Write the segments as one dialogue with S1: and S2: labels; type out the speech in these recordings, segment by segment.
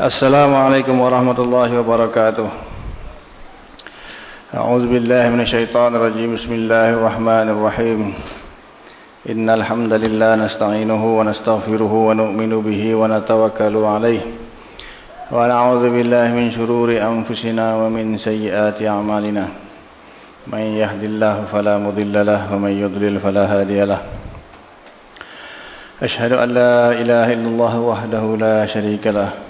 S1: Assalamualaikum warahmatullahi wabarakatuh. A'udzu billahi minasyaitonir rajim. Bismillahirrahmanirrahim. Innal hamdalillah nasta'inuhu wa nastaghfiruhu wa nu'minu bihi wa natawakkalu alayh. Wa na'udzu billahi min shururi anfusina wa min sayyiati a'malina. Man yahdihillahu fala mudilla lahu wa man yudlil fala hadiya lahu. أشهد أن لا إله إلا الله وحده لا شريك له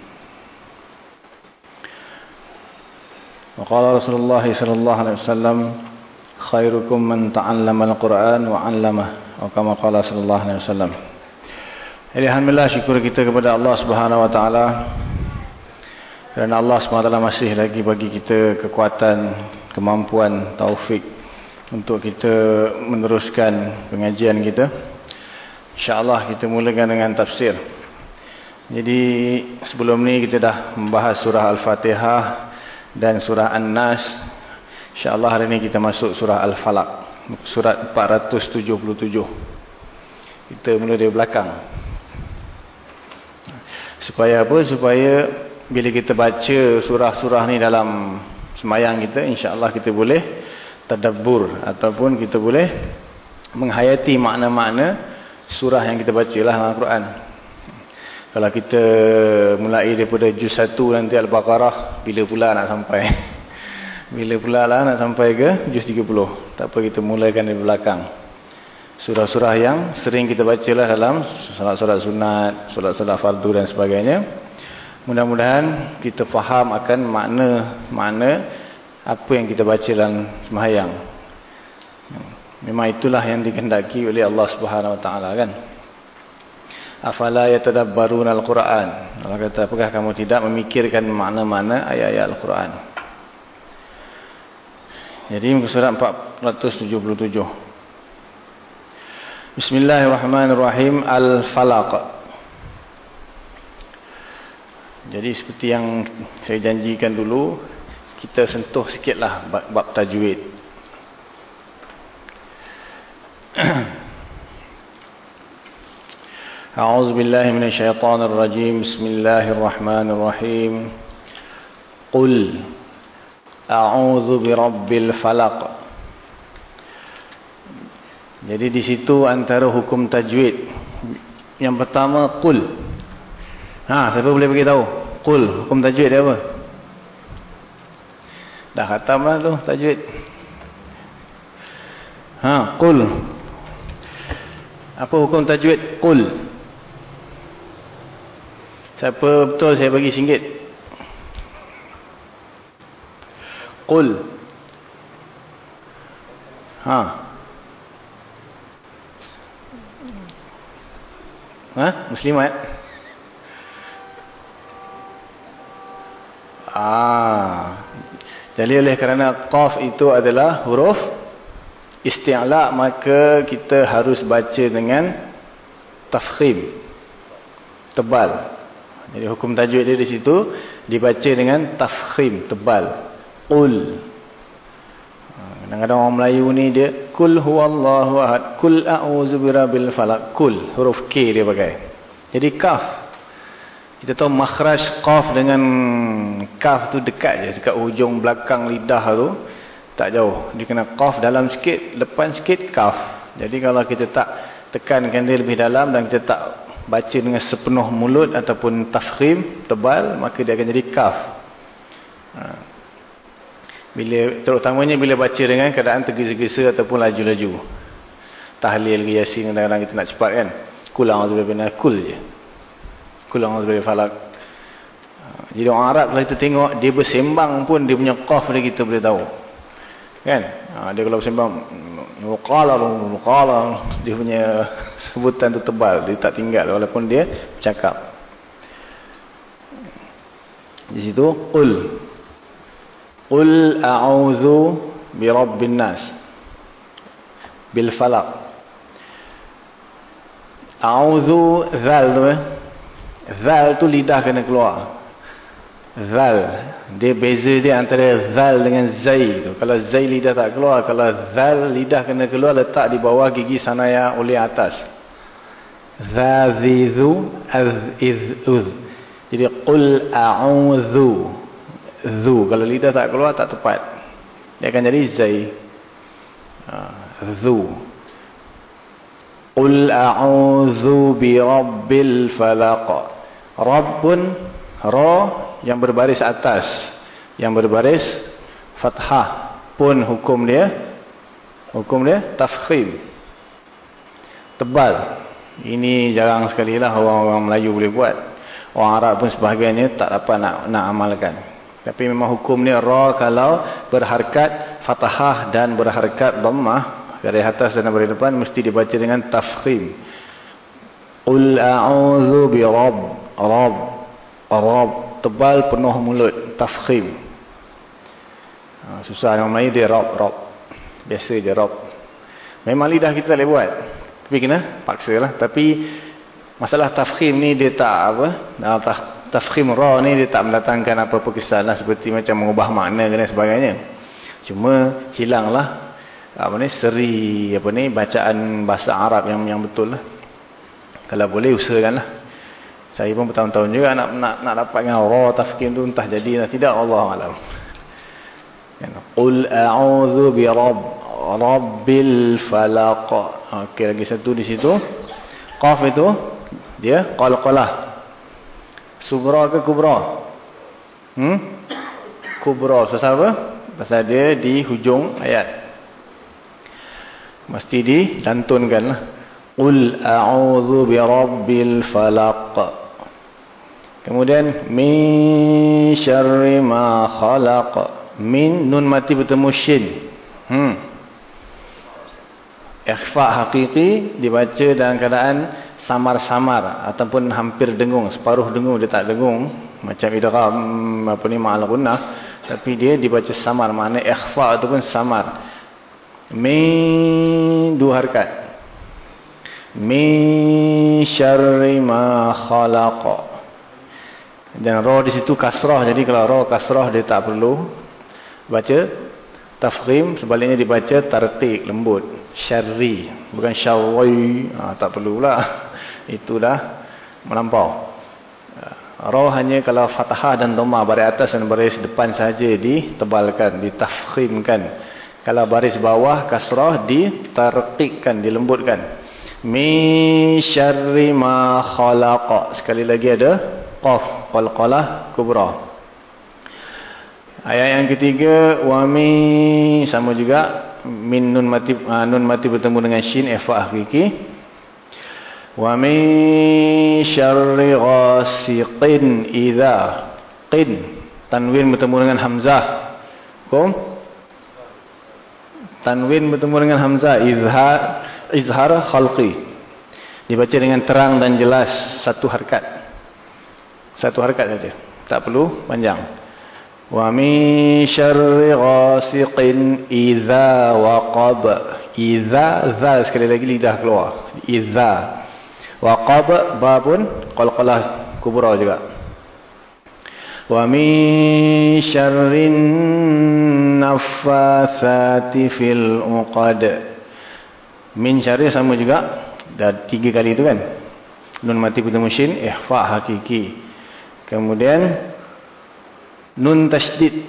S1: وقال رسول الله صلى الله عليه وسلم خيركم من تعلم القرآن وعلمه وكما قال صلى الله عليه وسلم Jadi Alhamdulillah syukur kita kepada Allah Subhanahu Wa Taala kerana Allah SWT masih lagi bagi kita kekuatan, kemampuan, taufik untuk kita meneruskan pengajian kita. InsyaAllah kita mulakan dengan tafsir. Jadi sebelum ni kita dah membahas surah Al-Fatihah dan surah An-Nas. InsyaAllah hari ni kita masuk surah Al-Falaq. Surat 477. Kita mula dari belakang. Supaya apa? Supaya bila kita baca surah-surah ni dalam semayang kita, insya-Allah kita boleh tadabbur ataupun kita boleh menghayati makna-makna surah yang kita bacalah dalam Al-Quran. Kalau kita mulai daripada juz 1 nanti Al-Baqarah, bila pula nak sampai? Bila pula lah nak sampai ke juz 30? Tak apa kita mulakan dari belakang. Surah-surah yang sering kita bacalah dalam solat-solat sunat, solat-solat fardu dan sebagainya. Mudah-mudahan kita faham akan makna-makna apa yang kita baca dalam sembahyang. Memang itulah yang dikehendaki oleh Allah Subhanahu Wa Taala kan. Afala yatadabbaruna al-Quran. Allah kata apakah kamu tidak memikirkan makna-makna ayat-ayat Al-Quran? Jadi muka surat 477. Bismillahirrahmanirrahim. Al-Falaq. Jadi seperti yang saya janjikan dulu, kita sentuh sikitlah bab, bab tajwid. أعوذ بالله من الشيطان الرجيم بسم الله الرحمن الرحيم قل أعوذ برب الفلق Jadi di situ antara hukum tajwid. Yang pertama qul. Ha, siapa boleh bagi tahu? Qul, hukum tajwid dia apa? Dah khatam lah tu tajwid. Ha, qul. Apa hukum tajwid? Qul. Siapa betul saya bagi singgit. Qul. Ha. Ha? Muslimat? Ah. Jadi oleh kerana qaf itu adalah huruf isti'la maka kita harus baca dengan tafkhim. Tebal. Jadi hukum tajwid dia di situ dibaca dengan tafkhim tebal. Qul. Kadang-kadang orang Melayu ni dia kul huwallahu ahad, kul a'udzu birabbil falaq, kul huruf K dia pakai. Jadi kaf. Kita tahu makhraj qaf dengan kaf tu dekat je dekat hujung belakang lidah tu tak jauh. Dia kena qaf dalam sikit, depan sikit kaf. Jadi kalau kita tak tekankan dia lebih dalam dan kita tak baca dengan sepenuh mulut ataupun tafkhim tebal maka dia akan jadi kaf. Ha. bila terutamanya bila baca dengan keadaan tergesa-gesa ataupun laju-laju. Tahlil ke yasin kadang-kadang kita nak cepat kan? Kulang azubina kul je. Kulang azubina falak. Ha. jadi orang Arab kalau kita tengok dia bersembang pun dia punya qaf dia kita boleh tahu. Kan ha, dia kalau bersembang muqala muqala dia punya sebutan tu tebal dia tak tinggal walaupun dia bercakap di situ qul Qul a'udzu birabbin nas. Bil falaq. A'udzu zal tu eh. Zal tu lidah kena keluar. Zal. Dia beza dia antara zal dengan zai tu. Kalau zai lidah tak keluar, kalau zal lidah kena keluar letak di bawah gigi sanaya oleh atas. Zazizu az-iz-uz. Jadi qul a'udzu. Zu kalau lidah tak keluar tak tepat. Dia akan jadi zai. Ha, zu. Qul a'udzu birabbil falaq. Rabbun ra yang berbaris atas, yang berbaris fathah pun hukum dia hukum dia tafkhim. Tebal. Ini jarang sekali lah orang-orang Melayu boleh buat. Orang Arab pun sebahagiannya tak dapat nak nak amalkan. Tapi memang hukum ni ra kalau berharkat fathah dan berharkat dhammah dari atas dan dari depan mesti dibaca dengan tafkhim qul a'udzu bi rabb rabb rabb tebal penuh mulut tafkhim. Ha, susah orang Melayu dia rabb rabb biasa je rabb memang lidah kita boleh buat. Tapi kena paksa lah tapi masalah tafkhim ni dia tak apa. Tafkhim ra ni dia tak mendatangkan apa-apa kesalahan seperti macam mengubah makna dan sebagainya. Cuma hilanglah apa ni seri apa ni bacaan bahasa Arab yang yang betul lah. Kalau boleh usahakanlah. Saya pun bertahun-tahun juga nak nak nak dapat dengan ra tafkim tu entah jadi atau tidak Allah alam. Kan qul a'udzu bi rabb rabbil falaq. Okey lagi satu di situ. Qaf itu dia qalqalah. Sugra ke kubra? Hmm? Kubra. Pasal apa? Pasal dia di hujung ayat. Mesti dilantunkan lah. Qul a'udhu birabbil falaq. Kemudian min syarri ma khalaq. Min nun mati bertemu shin. Hmm. Ikhfa hakiki dibaca dalam keadaan samar-samar ataupun hampir dengung, separuh dengung dia tak dengung macam idgham apa ni ma'al gunnah tapi dia dibaca samar makna ikhfa ataupun samar min dua harakat min syarri ma khalaqa dan ra di situ kasrah. Jadi kalau ra kasrah dia tak perlu baca tafkhim sebaliknya dibaca tarqiq lembut. Syarri bukan syarri. Ha, tak perlulah itu dah melampau. Ra hanya kalau fathah dan dhamma baris atas dan baris depan saja ditebalkan ditafkhimkan. Kalau baris bawah kasrah ditarqiqkan, dilembutkan. Min syarri ma khalaqa. Sekali lagi ada qaf qalqalah kubra. Ayat yang ketiga wa min sama juga min nun mati uh, nun mati bertemu dengan shin ifa hakiki. Wa min syarri ghasiqin idza qin tanwin bertemu dengan hamzah. Kom Tanwin bertemu dengan Hamzah. Izhar, izhar khalqi. Dibaca dengan terang dan jelas. Satu harkat. Satu harkat saja. Tak perlu panjang. Wa min syarri ghasiqin idza waqab. Idza, za sekali lagi lidah keluar. Idza. Waqab, ba pun qalqalah kubra juga. Wa min syarrin naffathati fil uqad. Min syarri sama juga. Dah tiga kali itu kan. Nun mati bertemu shin. Ihfa hakiki. Kemudian. Nun tasdid.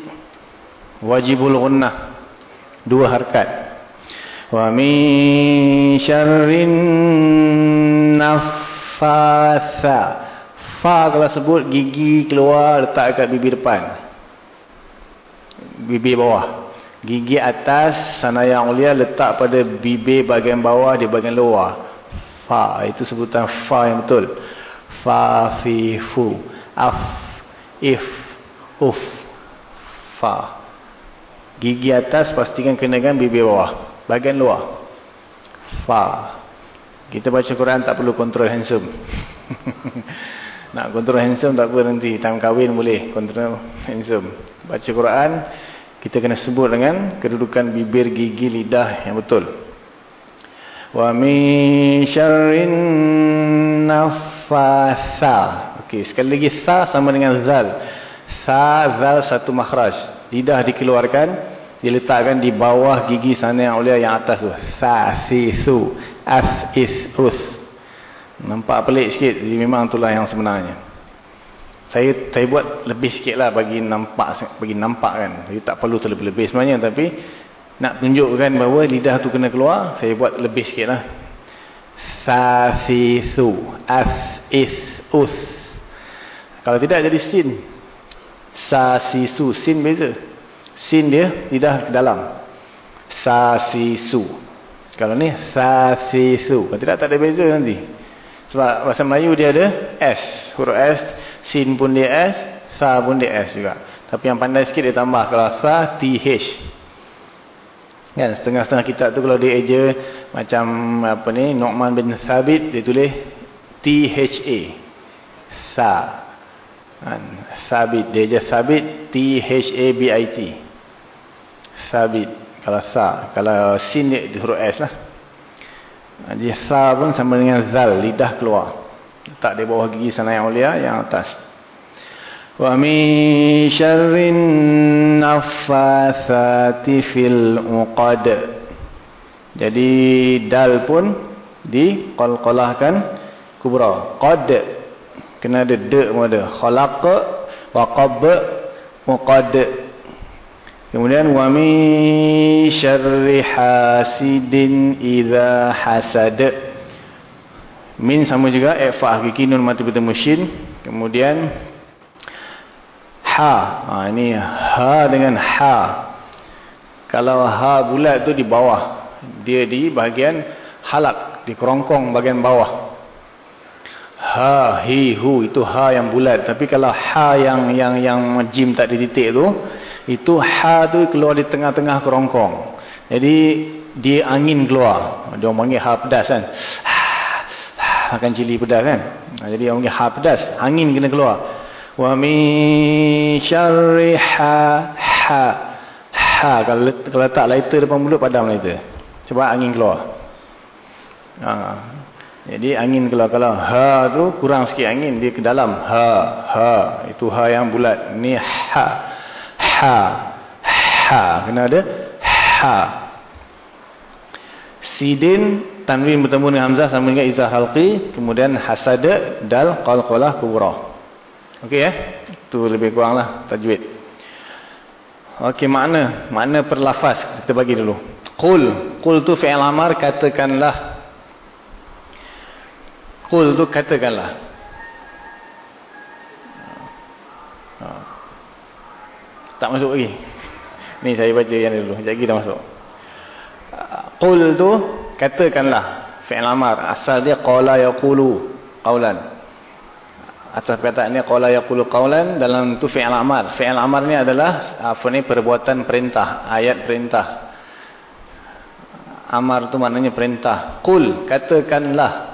S1: Wajibul gunnah. Dua harkat. Wa min syarrin naffathati. Fa kalau sebut gigi keluar letak kat bibir depan. Bibir bawah. Gigi atas sana yang ulia letak pada bibir bahagian bawah di bahagian luar. Fa itu sebutan fa yang betul. Fa fi fu. Af if uf fa. Gigi atas pastikan kenakan bibir bawah. Bahagian luar. Fa. Kita baca Quran tak perlu kontrol handsome. Nak kontrol handsome tak apa nanti. Time kahwin boleh kontrol handsome. Baca Quran. kita kena sebut dengan kedudukan bibir gigi lidah yang betul wa min syarrin nafatha okey sekali lagi sa sama dengan zal. Sa zal satu makhraj. Lidah dikeluarkan diletakkan di bawah gigi sana yang ulia yang atas tu. Fa si su af is us nampak pelik sikit jadi memang itulah yang sebenarnya. Saya saya buat lebih sikit lah bagi nampak bagi nampak kan. Jadi tak perlu terlebih-lebih sebenarnya tapi nak tunjukkan bahawa lidah tu kena keluar saya buat lebih sikit lah. Su as is us kalau tidak jadi sin sa si su sin beza sin dia lidah ke dalam sa si su kalau ni sa si su kalau tidak tak ada beza nanti sebab bahasa Melayu dia ada S huruf S Sin pun dia S, Sa pun dia S juga. Tapi yang pandai sikit dia tambah. Kalau Sa, TH. Kan, setengah-setengah kitab tu kalau dia eja macam apa ni, Nu'man bin Thabit, dia tulis THA. Sa. Thabit. Dia eja Thabit, T-H-A-B-I-T. Thabit. Kalau Sa. Kalau Sin dia huruf S lah. Jadi Sa pun sama dengan Zal, lidah keluar tak di bawah gigi sana yang mulia yang atas wa min syarrin naffatsati fil uqad jadi dal pun diqalqalahkan kubra qad kena ada de pun ada khalaq wa qab muqad kemudian wa min syarri hasidin idza hasad Min sama juga ifa hakiki nun mati bertemu shin. Kemudian ha. ha. ini ha dengan ha. Kalau ha bulat tu di bawah. Dia di bahagian halak, di kerongkong bahagian bawah. Ha, hi, hu itu ha yang bulat. Tapi kalau ha yang yang yang jim tak diditik tu, itu ha tu keluar di tengah-tengah kerongkong. Jadi dia angin keluar. Dia panggil ha pedas kan makan cili pedas kan. Ha, jadi orang ha pedas, angin kena keluar. Wa min syarri ha ha ha kalau kalau letak lighter depan mulut padam lighter. Sebab angin keluar. Ha. Jadi angin keluar kalau ha tu kurang sikit angin dia ke dalam. Ha ha. Itu ha yang bulat. Ni ha. Ha. Ha. Kena ada ha. Sidin tanwin bertemu dengan hamzah sama dengan izah halqi kemudian hasada dal qalqalah kubra. Okey ya? Itu lebih kuranglah tajwid. Okey makna makna perlafaz kita bagi dulu. Qul. Qul tu fi'il amar katakanlah qul tu katakanlah. Ha. tak masuk lagi. Ni saya baca yang dulu. Sekejap lagi dah masuk. Qul tu katakanlah. Fi'il amar. Asal dia qala yaqulu qaulan atas perkataan ni qala yaqulu qaulan dalam tu fi'il amar. Fi'il amar ni adalah apa ni perbuatan perintah. Ayat perintah. Amar tu maknanya perintah. Qul katakanlah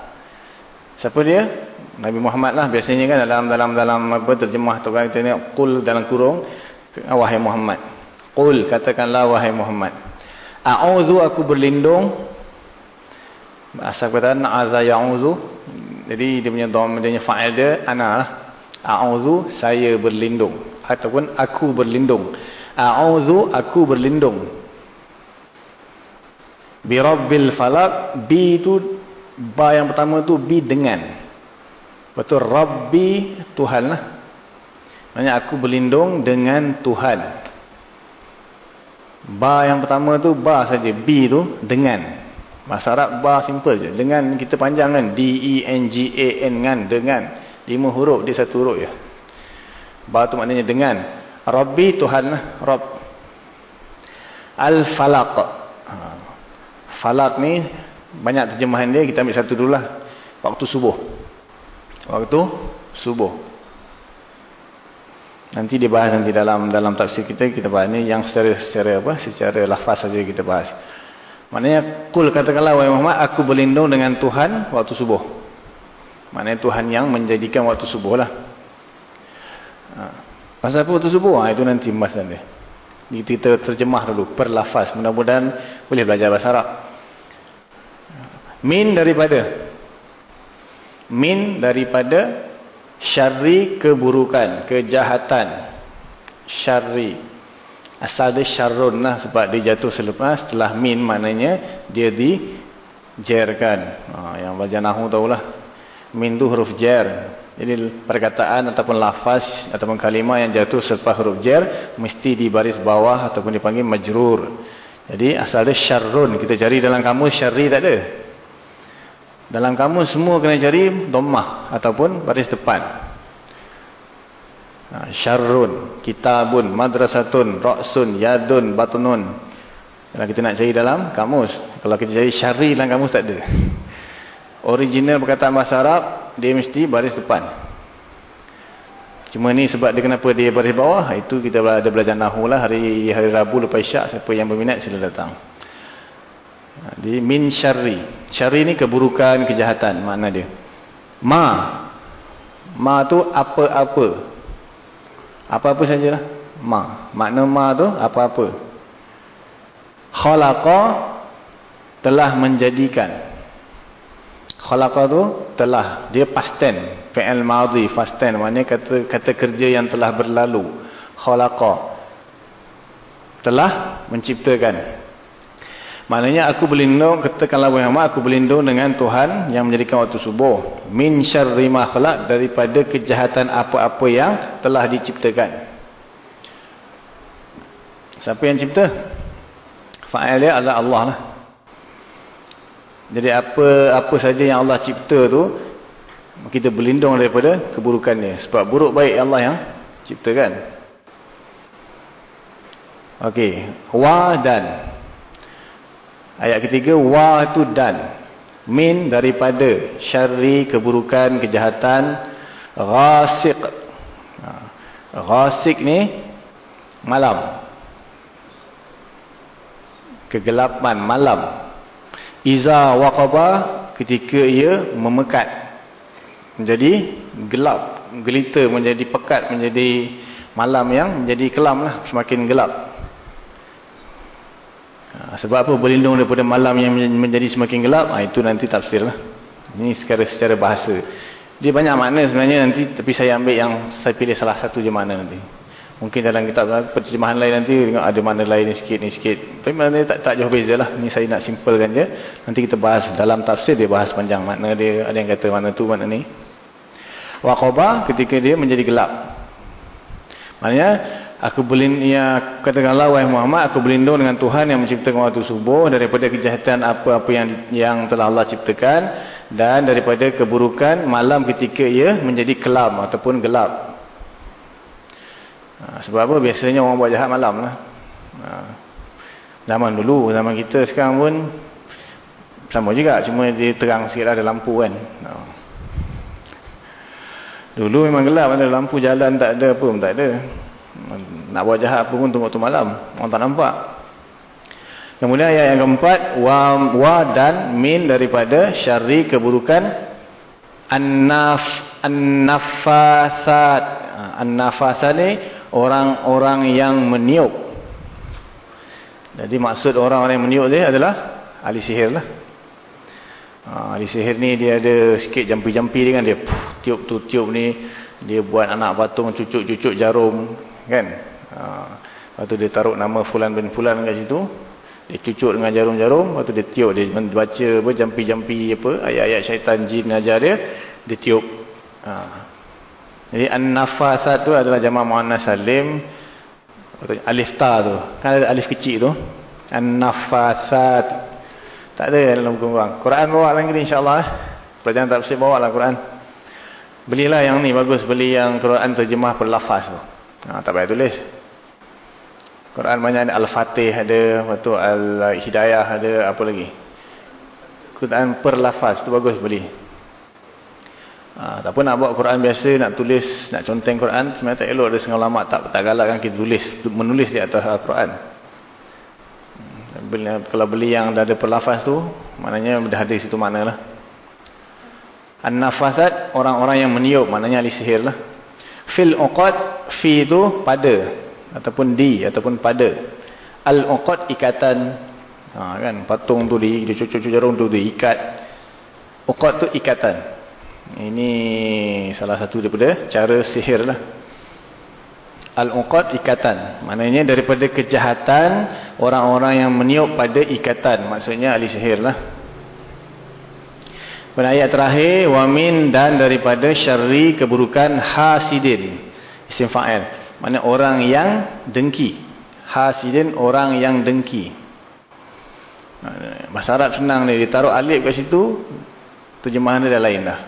S1: siapa dia? Nabi Muhammad lah biasanya kan dalam dalam dalam apa terjemah tu kan kita ni qul dalam kurung. Wahai Muhammad. Qul katakanlah wahai Muhammad. A'udzu aku berlindung. Asal kata na'adha ya'udhu jadi dia punya dom dia punya fa'il dia ana lah. A'udhu saya berlindung. Ataupun aku berlindung. A'udhu aku berlindung. Bi rabbil falak bi tu ba yang pertama tu bi dengan betul rabbi tuhan lah maknanya aku berlindung dengan tuhan ba yang pertama tu ba saja bi tu dengan Bahasa Arab bar simple je. Dengan kita panjang kan. D-E-N-G-A-N kan. Dengan. Lima huruf. Dia satu huruf je. Bar tu maknanya dengan. Rabbi Tuhan lah. Rabb. Al-Falaq. Ha. Falaq ni. Banyak terjemahan dia. Kita ambil satu dulu lah. Waktu subuh. Waktu subuh. Nanti dia bahas nanti dalam dalam tafsir kita. Kita bahas ni. Yang secara, secara apa? Secara lafaz saja kita bahas. Maknanya kul katakanlah wahai Muhammad aku berlindung dengan Tuhan waktu subuh. Maknanya Tuhan yang menjadikan waktu subuh lah. Ha. Pasal apa waktu subuh? Ha, itu nanti mas dia. Kita terjemah dulu per lafaz. Mudah-mudahan boleh belajar bahasa Arab. Min daripada. Min daripada syarri keburukan, kejahatan. Syarri. Asal dia syarrun lah sebab dia jatuh selepas. Setelah min maknanya dia dijerkan. Ha, yang belajar nahu tahulah. Min tu huruf jer. Jadi perkataan ataupun lafaz ataupun kalimah yang jatuh selepas huruf jer mesti di baris bawah ataupun dipanggil majrur. Jadi asal dia syarrun. Kita cari dalam kamus syarri tak ada. Dalam kamus semua kena cari dhammah ataupun baris depan. Ha, syarrun, kitabun, madrasatun, ra'sun, yadun, batunun. Kalau kita nak cari dalam kamus. Kalau kita cari syarri dalam kamus tak ada. Original perkataan bahasa Arab, dia mesti baris depan. Cuma ni sebab dia kenapa dia baris bawah, itu kita ada belajar nahu lah hari, hari Rabu lepas isyak. Siapa yang berminat sila datang. Di min syarri. Syarri ni keburukan, kejahatan makna dia. Ma. Ma tu apa-apa. Apa-apa sajalah. Ma. Makna ma tu apa-apa. Khalaqa telah menjadikan. Khalaqa tu telah. Dia past tense. Fi'il madhi. Past tense. Maksudnya kata, kata kerja yang telah berlalu. Khalaqa. Telah menciptakan. Maknanya aku berlindung. Katakanlah Muhammad. Aku berlindung dengan Tuhan yang menjadikan waktu subuh. Min syarri makhlak. Daripada kejahatan apa-apa yang telah diciptakan. Siapa yang cipta? Fa'il dia adalah Allah lah. Jadi apa apa saja yang Allah cipta tu kita berlindung daripada keburukannya sebab buruk baik Allah yang ciptakan. Okey, wa dan. Ayat ketiga wa tu dan. Min daripada syarri keburukan kejahatan ghasiq. Ha. Ghasiq ni malam. Kegelapan malam. Iza waqaba ketika ia memekat. Menjadi gelap. Gelita menjadi pekat. Menjadi malam yang menjadi kelam lah. Semakin gelap. Ha, sebab apa berlindung daripada malam yang menjadi semakin gelap. Ha, itu nanti tafsir lah. Ini secara, secara bahasa. Dia banyak makna sebenarnya nanti. Tapi saya ambil yang saya pilih salah satu je makna nanti. Mungkin dalam kitab perjemahan lain nanti tengok ada mana lain sikit ni sikit. Tapi mana tak tak jauh beza lah. Ni saya nak simpelkan je. Nanti kita bahas dalam tafsir dia bahas panjang makna dia. Ada yang kata mana tu mana ni. Waqaba ketika dia menjadi gelap. Maknanya aku berlindung ya katakanlah wahai Muhammad aku berlindung dengan Tuhan yang menciptakan waktu subuh daripada kejahatan apa-apa yang yang telah Allah ciptakan dan daripada keburukan malam ketika ia menjadi kelam ataupun gelap. Ha, sebab apa? Biasanya orang buat jahat malam lah. Ha, zaman dulu, zaman kita sekarang pun sama juga. Cuma dia terang sikit lah, ada lampu kan. Ha. Dulu memang gelap, ada lampu jalan tak ada apa pun tak ada. Nak buat jahat apa pun tunggu tu malam. Orang tak nampak. Kemudian ayat yang keempat, wa, wa dan min daripada syari keburukan an-naf an-nafasat. An-nafasat ni orang-orang yang meniup. Jadi maksud orang-orang yang meniup dia adalah ahli sihir lah. Ha, ahli sihir ni dia ada sikit jampi-jampi dia kan. Dia puh, tiup tu tiup ni. Dia buat anak patung cucuk-cucuk jarum. Kan. Ha, lepas tu dia taruh nama Fulan bin Fulan kat situ. Dia cucuk dengan jarum-jarum. Lepas tu dia tiup. Dia baca apa jampi-jampi apa. Ayat-ayat syaitan jin ajar dia. Dia tiup. Ha, jadi an-nafasat tu adalah jama' muannas salim. Alif ta tu. Kan ada alif kecil tu. An-nafasat. Tak ada dalam buku orang. Quran bawa lagi ni insya-Allah. Pelajaran tak mesti bawa lah Quran. Belilah yang ni bagus beli yang Quran terjemah per lafaz tu. Ha, tak payah tulis. Quran banyak ada Al-Fatih ada, waktu Al-Hidayah ada, apa lagi. Quran per lafaz tu bagus beli. Ha, tak apa nak buat Quran biasa, nak tulis, nak conteng Quran, sebenarnya tak elok ada setengah lama tak, tak galakkan kita tulis, menulis di atas Al-Quran. Hmm, kalau beli yang dah ada perlafaz tu, maknanya dah ada situ mana lah. An-nafasat, orang-orang yang meniup, maknanya ahli sihir lah. Fil uqad, fi tu pada. ataupun di ataupun pada. Al-uqad ikatan. Ha, kan? Patung tu di cucuk-cucuk jarum tu diikat. Uqad tu ikatan. Ini salah satu daripada cara sihir lah. Al-uqad ikatan. Maknanya daripada kejahatan orang-orang yang meniup pada ikatan. Maksudnya ahli sihir lah pada ayat terakhir wamin dan daripada syarri keburukan hasidin. Isim fa'il. Maknanya orang yang dengki. Hasidin orang yang dengki. Bahasa Arab senang ni ditaruh alif kat situ terjemahan dia dah lain dah.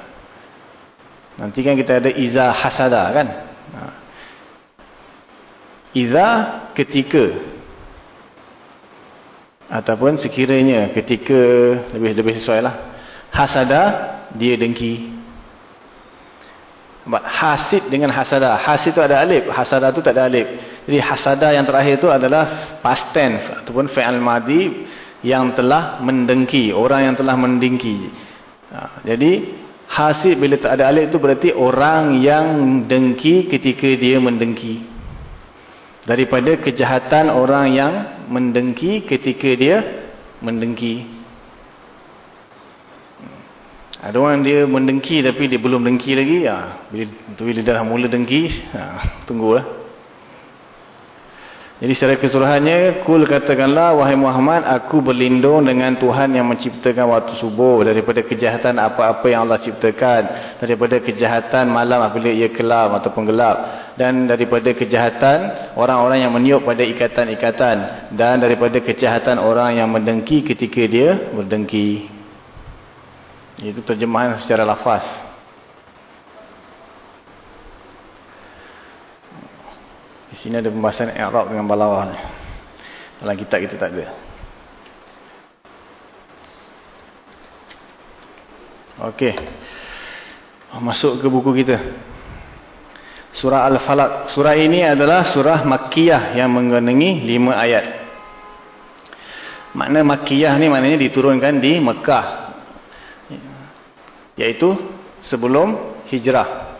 S1: Nanti kan kita ada iza hasada kan? Ha. iza ketika. Ataupun sekiranya ketika lebih lebih sesuai lah hasada dia dengki. Hasid dengan hasada hasid tu ada alif hasada tu tak ada alif. Jadi hasada yang terakhir tu adalah past tense ataupun fi'al madi yang telah mendengki orang yang telah mendengki ha, jadi hasid bila tak ada alif tu berarti orang yang dengki ketika dia mendengki. Daripada kejahatan orang yang mendengki ketika dia mendengki ada orang dia mendengki tapi dia belum dengki lagi. Ya. Bila, bila dah mula dengki, ya, tunggulah. Jadi secara keseluruhannya, kul katakanlah, wahai Muhammad, aku berlindung dengan Tuhan yang menciptakan waktu subuh daripada kejahatan apa-apa yang Allah ciptakan. Daripada kejahatan malam apabila ia kelam ataupun gelap. Dan daripada kejahatan orang-orang yang meniup pada ikatan-ikatan. Dan daripada kejahatan orang yang mendengki ketika dia berdengki. Itu terjemahan secara lafaz. Di sini ada pembahasan i'rab dengan balawah. Dalam kitab kita tak ada. Okey. Masuk ke buku kita. Surah Al-Falaq. Surah ini adalah surah Makkiyah yang mengandungi lima ayat. Makna Makkiyah ni maknanya diturunkan di Mekah Iaitu sebelum hijrah.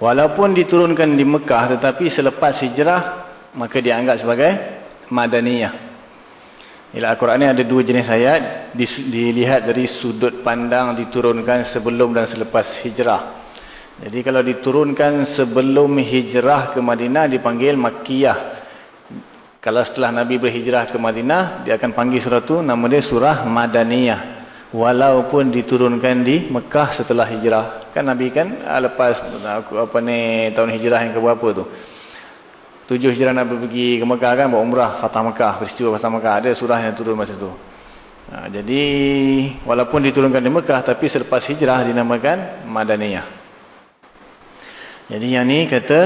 S1: Walaupun diturunkan di Mekah tetapi selepas hijrah maka dianggap sebagai Madaniyah. Ila Al-Quran ini ada dua jenis ayat dilihat dari sudut pandang diturunkan sebelum dan selepas hijrah. Jadi kalau diturunkan sebelum hijrah ke Madinah dipanggil Makkiyah. Kalau setelah Nabi berhijrah ke Madinah dia akan panggil surah itu nama dia surah Madaniyah walaupun diturunkan di Mekah setelah hijrah. Kan Nabi kan ah, lepas apa ni tahun hijrah yang keberapa tu? Tujuh hijrah Nabi pergi ke Mekah kan buat umrah Fatah Mekah peristiwa Fatah Mekah. Ada surah yang turun masa tu. Ha, jadi walaupun diturunkan di Mekah tapi selepas hijrah dinamakan Madaniyah. Jadi yang ni kata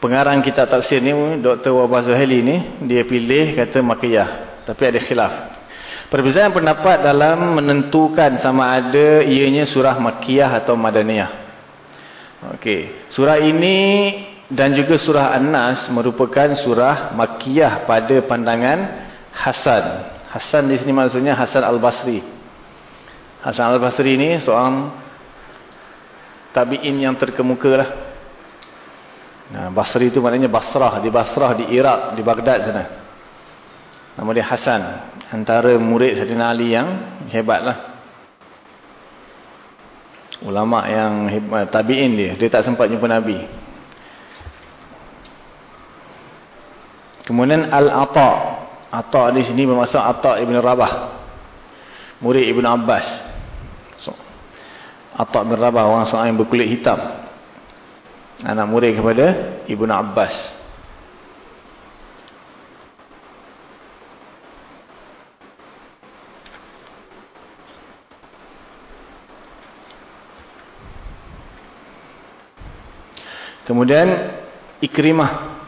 S1: pengarang kitab tafsir ni Dr. Wabah Zuhaili ni dia pilih kata Makiyah. Tapi ada khilaf Perbezaan pendapat dalam menentukan sama ada ianya surah Makkiyah atau Madaniyah. Okey, surah ini dan juga surah An-Nas merupakan surah Makkiyah pada pandangan Hasan. Hasan di sini maksudnya Hasan Al-Basri. Hasan Al-Basri ini seorang tabi'in yang terkemuka lah. Nah, Basri itu maknanya Basrah, di Basrah, di Iraq, di Baghdad sana. Nama dia Hasan. Antara murid Sayyidina Ali yang hebatlah. Ulama yang hebat, tabi'in dia. Dia tak sempat jumpa Nabi. Kemudian Al-Atta. Atta di sini bermaksud Atta Ibn Rabah. Murid Ibn Abbas. So, Atta Ibn Rabah, orang seorang yang berkulit hitam. Anak murid kepada Ibn Abbas. Kemudian Ikrimah.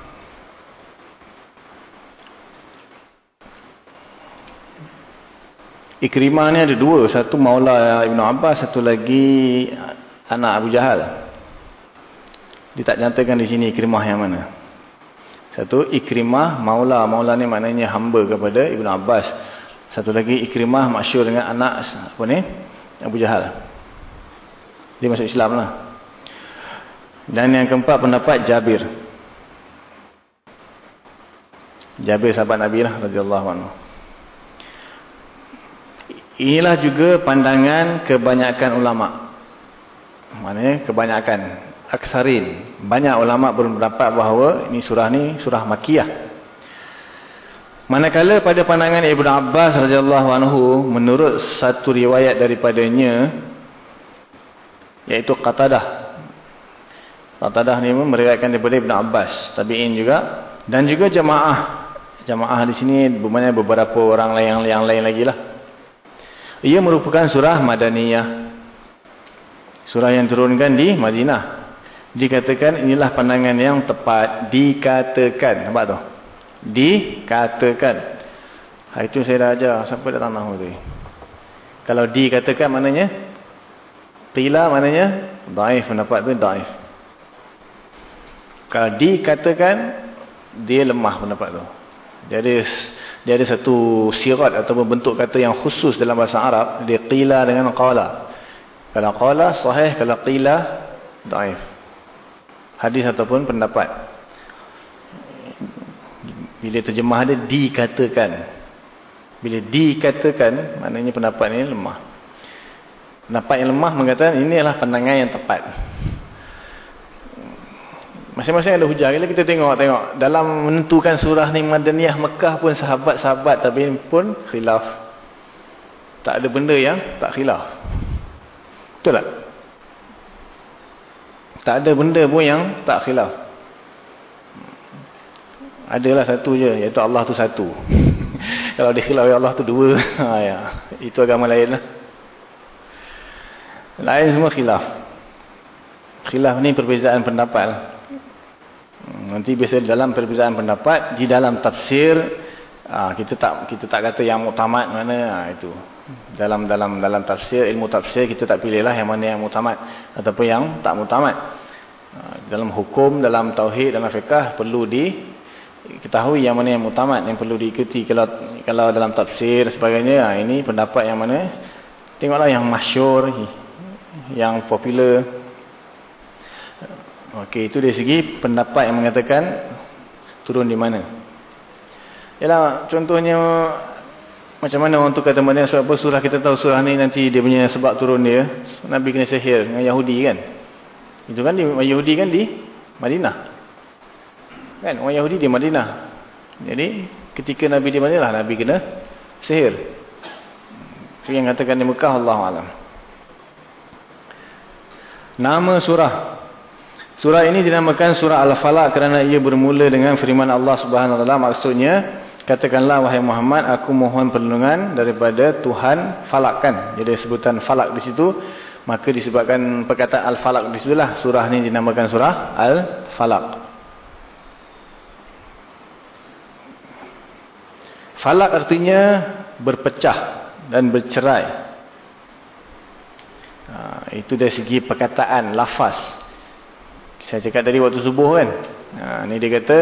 S1: Ikrimah ni ada dua. Satu Maula Ibn Abbas, satu lagi anak Abu Jahal. Dia tak nyatakan di sini Ikrimah yang mana. Satu Ikrimah Maula. Maula ni maknanya hamba kepada Ibn Abbas. Satu lagi Ikrimah masyur dengan anak apa ni? Abu Jahal. Dia masuk Islam lah. Dan yang keempat pendapat Jabir. Jabir sahabat Nabi lah radhiyallahu anhu. Inilah juga pandangan kebanyakan ulama. Maknanya kebanyakan aksarin. Banyak ulama berpendapat bahawa ini surah ni surah makiyah. Manakala pada pandangan Ibn Abbas radhiyallahu anhu menurut satu riwayat daripadanya iaitu Qatadah. Qatadah ni meriwayatkan daripada Ibn Abbas, tabi'in juga dan juga jemaah. Jemaah di sini bermakna beberapa orang yang, yang lain lagi lah. Ia merupakan surah Madaniyah. Surah yang turunkan di Madinah. Dikatakan inilah pandangan yang tepat. Dikatakan. Nampak tu? Dikatakan. Ha, itu saya dah ajar. Siapa dah tanah tu? Kalau dikatakan maknanya? Qila maknanya? Daif pendapat tu daif. Kalau dikatakan, dia lemah pendapat tu. Dia ada, dia ada satu sirat atau bentuk kata yang khusus dalam bahasa Arab. Dia qila dengan qala. Kalau qala sahih, kalau qila daif. Hadis ataupun pendapat. Bila terjemah dia dikatakan. Bila dikatakan, maknanya pendapat ini lemah. Pendapat yang lemah mengatakan ini adalah pandangan yang tepat. Masing-masing ada hujah. Bila kita tengok-tengok. Dalam menentukan surah ni Madaniyah Mekah pun sahabat-sahabat tapi pun khilaf. Tak ada benda yang tak khilaf. Betul tak? Tak ada benda pun yang tak khilaf. Adalah satu je. Iaitu Allah tu satu. Kalau dia khilaf Allah tu dua. Ha, ya. Itu agama lain lah. Lain semua khilaf. Khilaf ni perbezaan pendapat lah. Nanti biasa dalam perbezaan pendapat di dalam tafsir ah, kita tak kita tak kata yang muktamad mana ah, itu. Dalam dalam dalam tafsir ilmu tafsir kita tak pilihlah yang mana yang muktamad ataupun yang tak muktamad. Ah, dalam hukum, dalam tauhid, dalam fiqh perlu di ketahui yang mana yang muktamad yang perlu diikuti kalau kalau dalam tafsir sebagainya ini pendapat yang mana tengoklah yang masyhur yang popular Okey, itu dari segi pendapat yang mengatakan turun di mana. Yalah, contohnya macam mana orang tu kata mana sebab apa surah kita tahu surah ni nanti dia punya sebab turun dia. Nabi kena sihir dengan Yahudi kan. Itu kan di Yahudi kan di Madinah. Kan orang Yahudi di Madinah. Jadi ketika Nabi di Madinah Nabi kena sihir. Itu yang katakan di Mekah Allah alam. Nama surah Surah ini dinamakan surah Al-Falaq kerana ia bermula dengan firman Allah Subhanahu wa taala maksudnya katakanlah wahai Muhammad aku mohon perlindungan daripada Tuhan Falak kan. Jadi sebutan Falak di situ maka disebabkan perkataan Al-Falaq di situlah surah ini dinamakan surah Al-Falaq. Falak artinya berpecah dan bercerai. Ha, itu dari segi perkataan lafaz. Saya cakap tadi waktu subuh kan. Ha, ni dia kata.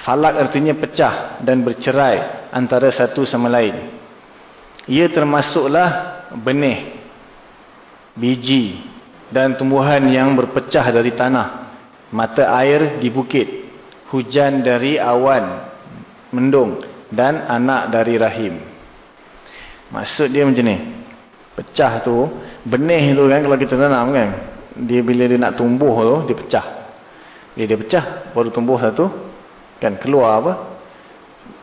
S1: Falak artinya pecah dan bercerai antara satu sama lain. Ia termasuklah benih, biji dan tumbuhan yang berpecah dari tanah. Mata air di bukit. Hujan dari awan, mendung dan anak dari rahim. Maksud dia macam ni. Pecah tu, benih tu kan kalau kita tanam kan dia bila dia nak tumbuh tu dia pecah. Bila dia pecah baru tumbuh satu kan keluar apa?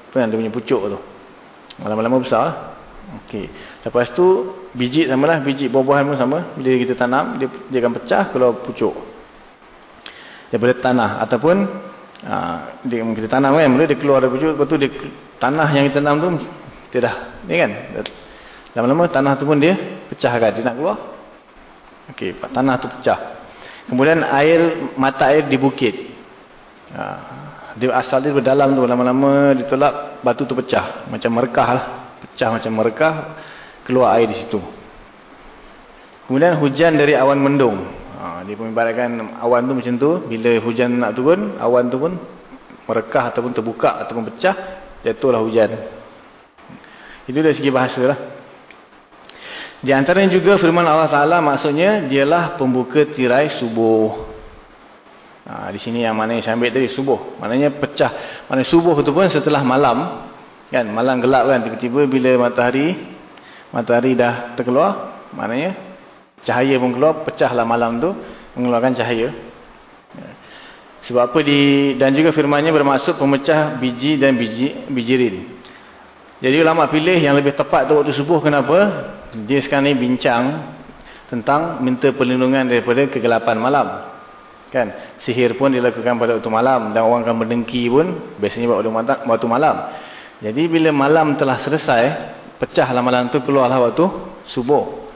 S1: Tu yang dia punya pucuk tu. Lama-lama besar. Lah. ok lepas tu biji sama lah biji buah-buahan pun sama. Bila kita tanam dia, dia akan pecah keluar pucuk. Daripada tanah. Ataupun aa, dia, kita tanam kan mula dia keluar dari pucuk lepas tu dia, tanah yang kita tanam tu dia dah ni kan? Lama-lama tanah tu pun dia pecah kan dia nak keluar Okey, tanah tu pecah. Kemudian air mata air di bukit. Ha, dia asal dia berdalam tu lama-lama ditolak batu tu pecah, macam merekah lah. Pecah macam merekah keluar air di situ. Kemudian hujan dari awan mendung. Ha, dia pun ibaratkan awan tu macam tu, bila hujan nak turun, awan tu pun merekah ataupun terbuka ataupun pecah, jatuhlah hujan. Itu dari segi bahasa lah. Di antaranya juga firman Allah Ta'ala maksudnya dialah pembuka tirai subuh. Ha, di sini yang mana yang saya ambil tadi subuh. Maknanya pecah. Maknanya subuh itu pun setelah malam. Kan malam gelap kan tiba-tiba bila matahari matahari dah terkeluar, maknanya cahaya pun keluar, pecahlah malam tu mengeluarkan cahaya. Sebab apa di dan juga firman-Nya bermaksud pemecah biji dan biji bijirin. Jadi ulama pilih yang lebih tepat tu waktu subuh kenapa? Dia sekarang ni bincang tentang minta perlindungan daripada kegelapan malam. Kan? Sihir pun dilakukan pada waktu malam dan orang akan berdengki pun biasanya waktu waktu malam. Jadi bila malam telah selesai, pecahlah malam tu keluarlah waktu subuh.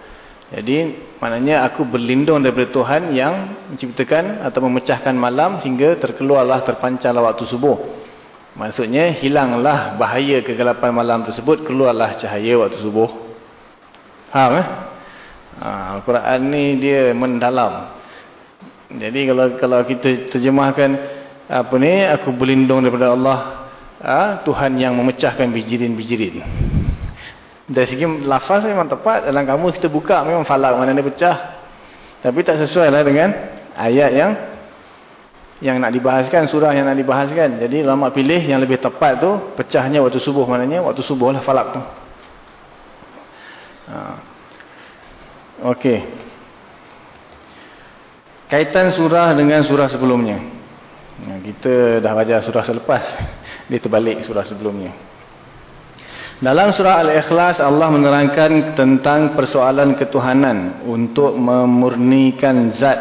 S1: Jadi maknanya aku berlindung daripada Tuhan yang menciptakan atau memecahkan malam hingga terkeluarlah terpancarlah waktu subuh. Maksudnya hilanglah bahaya kegelapan malam tersebut, keluarlah cahaya waktu subuh. Faham eh? Ha, Al-Quran ni dia mendalam. Jadi kalau kalau kita terjemahkan apa ni, aku berlindung daripada Allah, ha, Tuhan yang memecahkan bijirin-bijirin. Dari segi lafaz memang tepat dalam kamus kita buka memang falak mana dia pecah. Tapi tak sesuai lah dengan ayat yang yang nak dibahaskan, surah yang nak dibahaskan. Jadi ulama pilih yang lebih tepat tu pecahnya waktu subuh maknanya waktu subuh lah falak tu. Ha. Okey. Kaitan surah dengan surah sebelumnya. Kita dah baca surah selepas. Dia terbalik surah sebelumnya. Dalam surah Al-Ikhlas Allah menerangkan tentang persoalan ketuhanan untuk memurnikan zat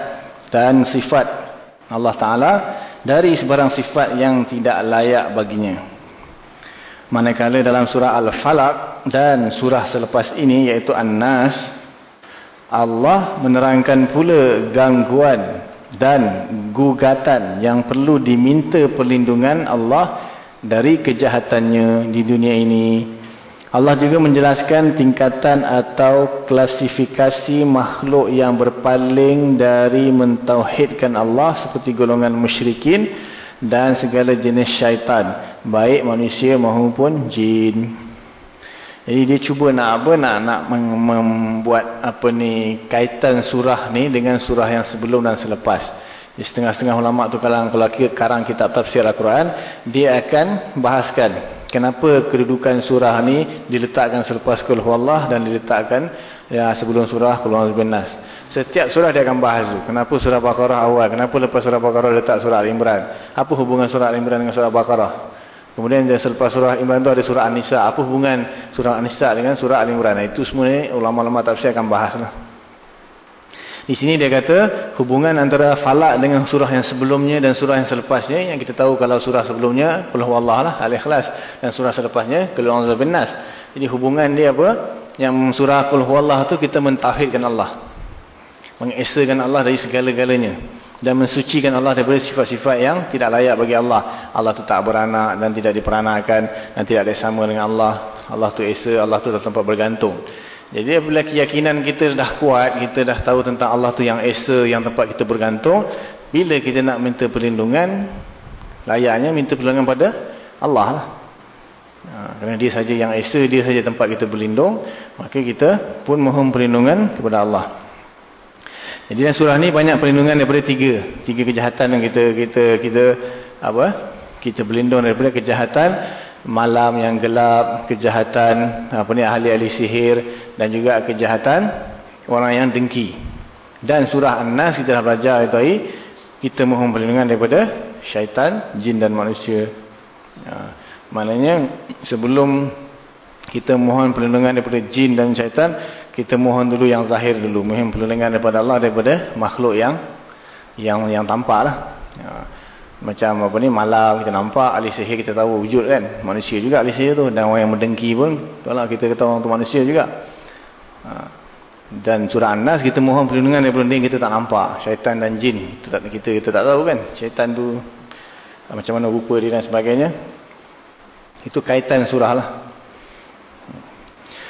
S1: dan sifat Allah Ta'ala dari sebarang sifat yang tidak layak baginya. Manakala dalam surah Al-Falaq dan surah selepas ini iaitu An-Nas Allah menerangkan pula gangguan dan gugatan yang perlu diminta perlindungan Allah dari kejahatannya di dunia ini. Allah juga menjelaskan tingkatan atau klasifikasi makhluk yang berpaling dari mentauhidkan Allah seperti golongan musyrikin dan segala jenis syaitan, baik manusia maupun jin. Jadi dia cuba nak apa nak nak membuat apa ni kaitan surah ni dengan surah yang sebelum dan selepas. Setengah-setengah ulama tu kalau kalau karang kitab tafsir Al-Quran, dia akan bahaskan Kenapa kedudukan surah ni diletakkan selepas Qul Allah dan diletakkan ya sebelum surah Qul Huwallahu Nas. Setiap surah dia akan bahas tu. Kenapa surah Baqarah awal? Kenapa lepas surah Baqarah letak surah Al-Imran? Apa hubungan surah Al-Imran dengan surah Baqarah? Kemudian dia selepas surah Imran tu ada surah An-Nisa. Apa hubungan surah An-Nisa dengan surah Al-Imran? Itu semua ni ulama-ulama tafsir akan bahas lah. Di sini dia kata hubungan antara falak dengan surah yang sebelumnya dan surah yang selepasnya yang kita tahu kalau surah sebelumnya Qul huwallahu lah al-ikhlas dan surah selepasnya Qul a'udzu binnas. Jadi hubungan dia apa? Yang surah Qul huwallahu tu kita mentauhidkan Allah. Mengesakan Allah dari segala-galanya dan mensucikan Allah daripada sifat-sifat yang tidak layak bagi Allah. Allah tu tak beranak dan tidak diperanakan dan tidak ada sama dengan Allah. Allah tu esa, Allah tu tak tempat bergantung. Jadi apabila keyakinan kita dah kuat, kita dah tahu tentang Allah tu yang esa, yang tempat kita bergantung, bila kita nak minta perlindungan, layaknya minta perlindungan pada Allah lah. Ha, kerana dia saja yang esa, dia saja tempat kita berlindung, maka kita pun mohon perlindungan kepada Allah. Jadi dalam surah ni banyak perlindungan daripada tiga, tiga kejahatan yang kita kita kita apa? Kita berlindung daripada kejahatan malam yang gelap, kejahatan apa ni ahli-ahli sihir dan juga kejahatan orang yang dengki. Dan surah An-Nas kita dah belajar itu hari, kita mohon perlindungan daripada syaitan, jin dan manusia. Ha, maknanya sebelum kita mohon perlindungan daripada jin dan syaitan, kita mohon dulu yang zahir dulu, mohon perlindungan daripada Allah daripada makhluk yang yang yang tampaklah. Ha, macam apa ni malam kita nampak ahli sihir kita tahu wujud kan. Manusia juga ahli sihir tu. Dan orang yang mendengki pun kalau kita kata orang tu manusia juga. Ha. dan surah An-Nas kita mohon perlindungan daripada benda kita tak nampak. Syaitan dan jin kita tak, kita, kita tak tahu kan. Syaitan tu macam mana rupa dia dan sebagainya. Itu kaitan surah lah.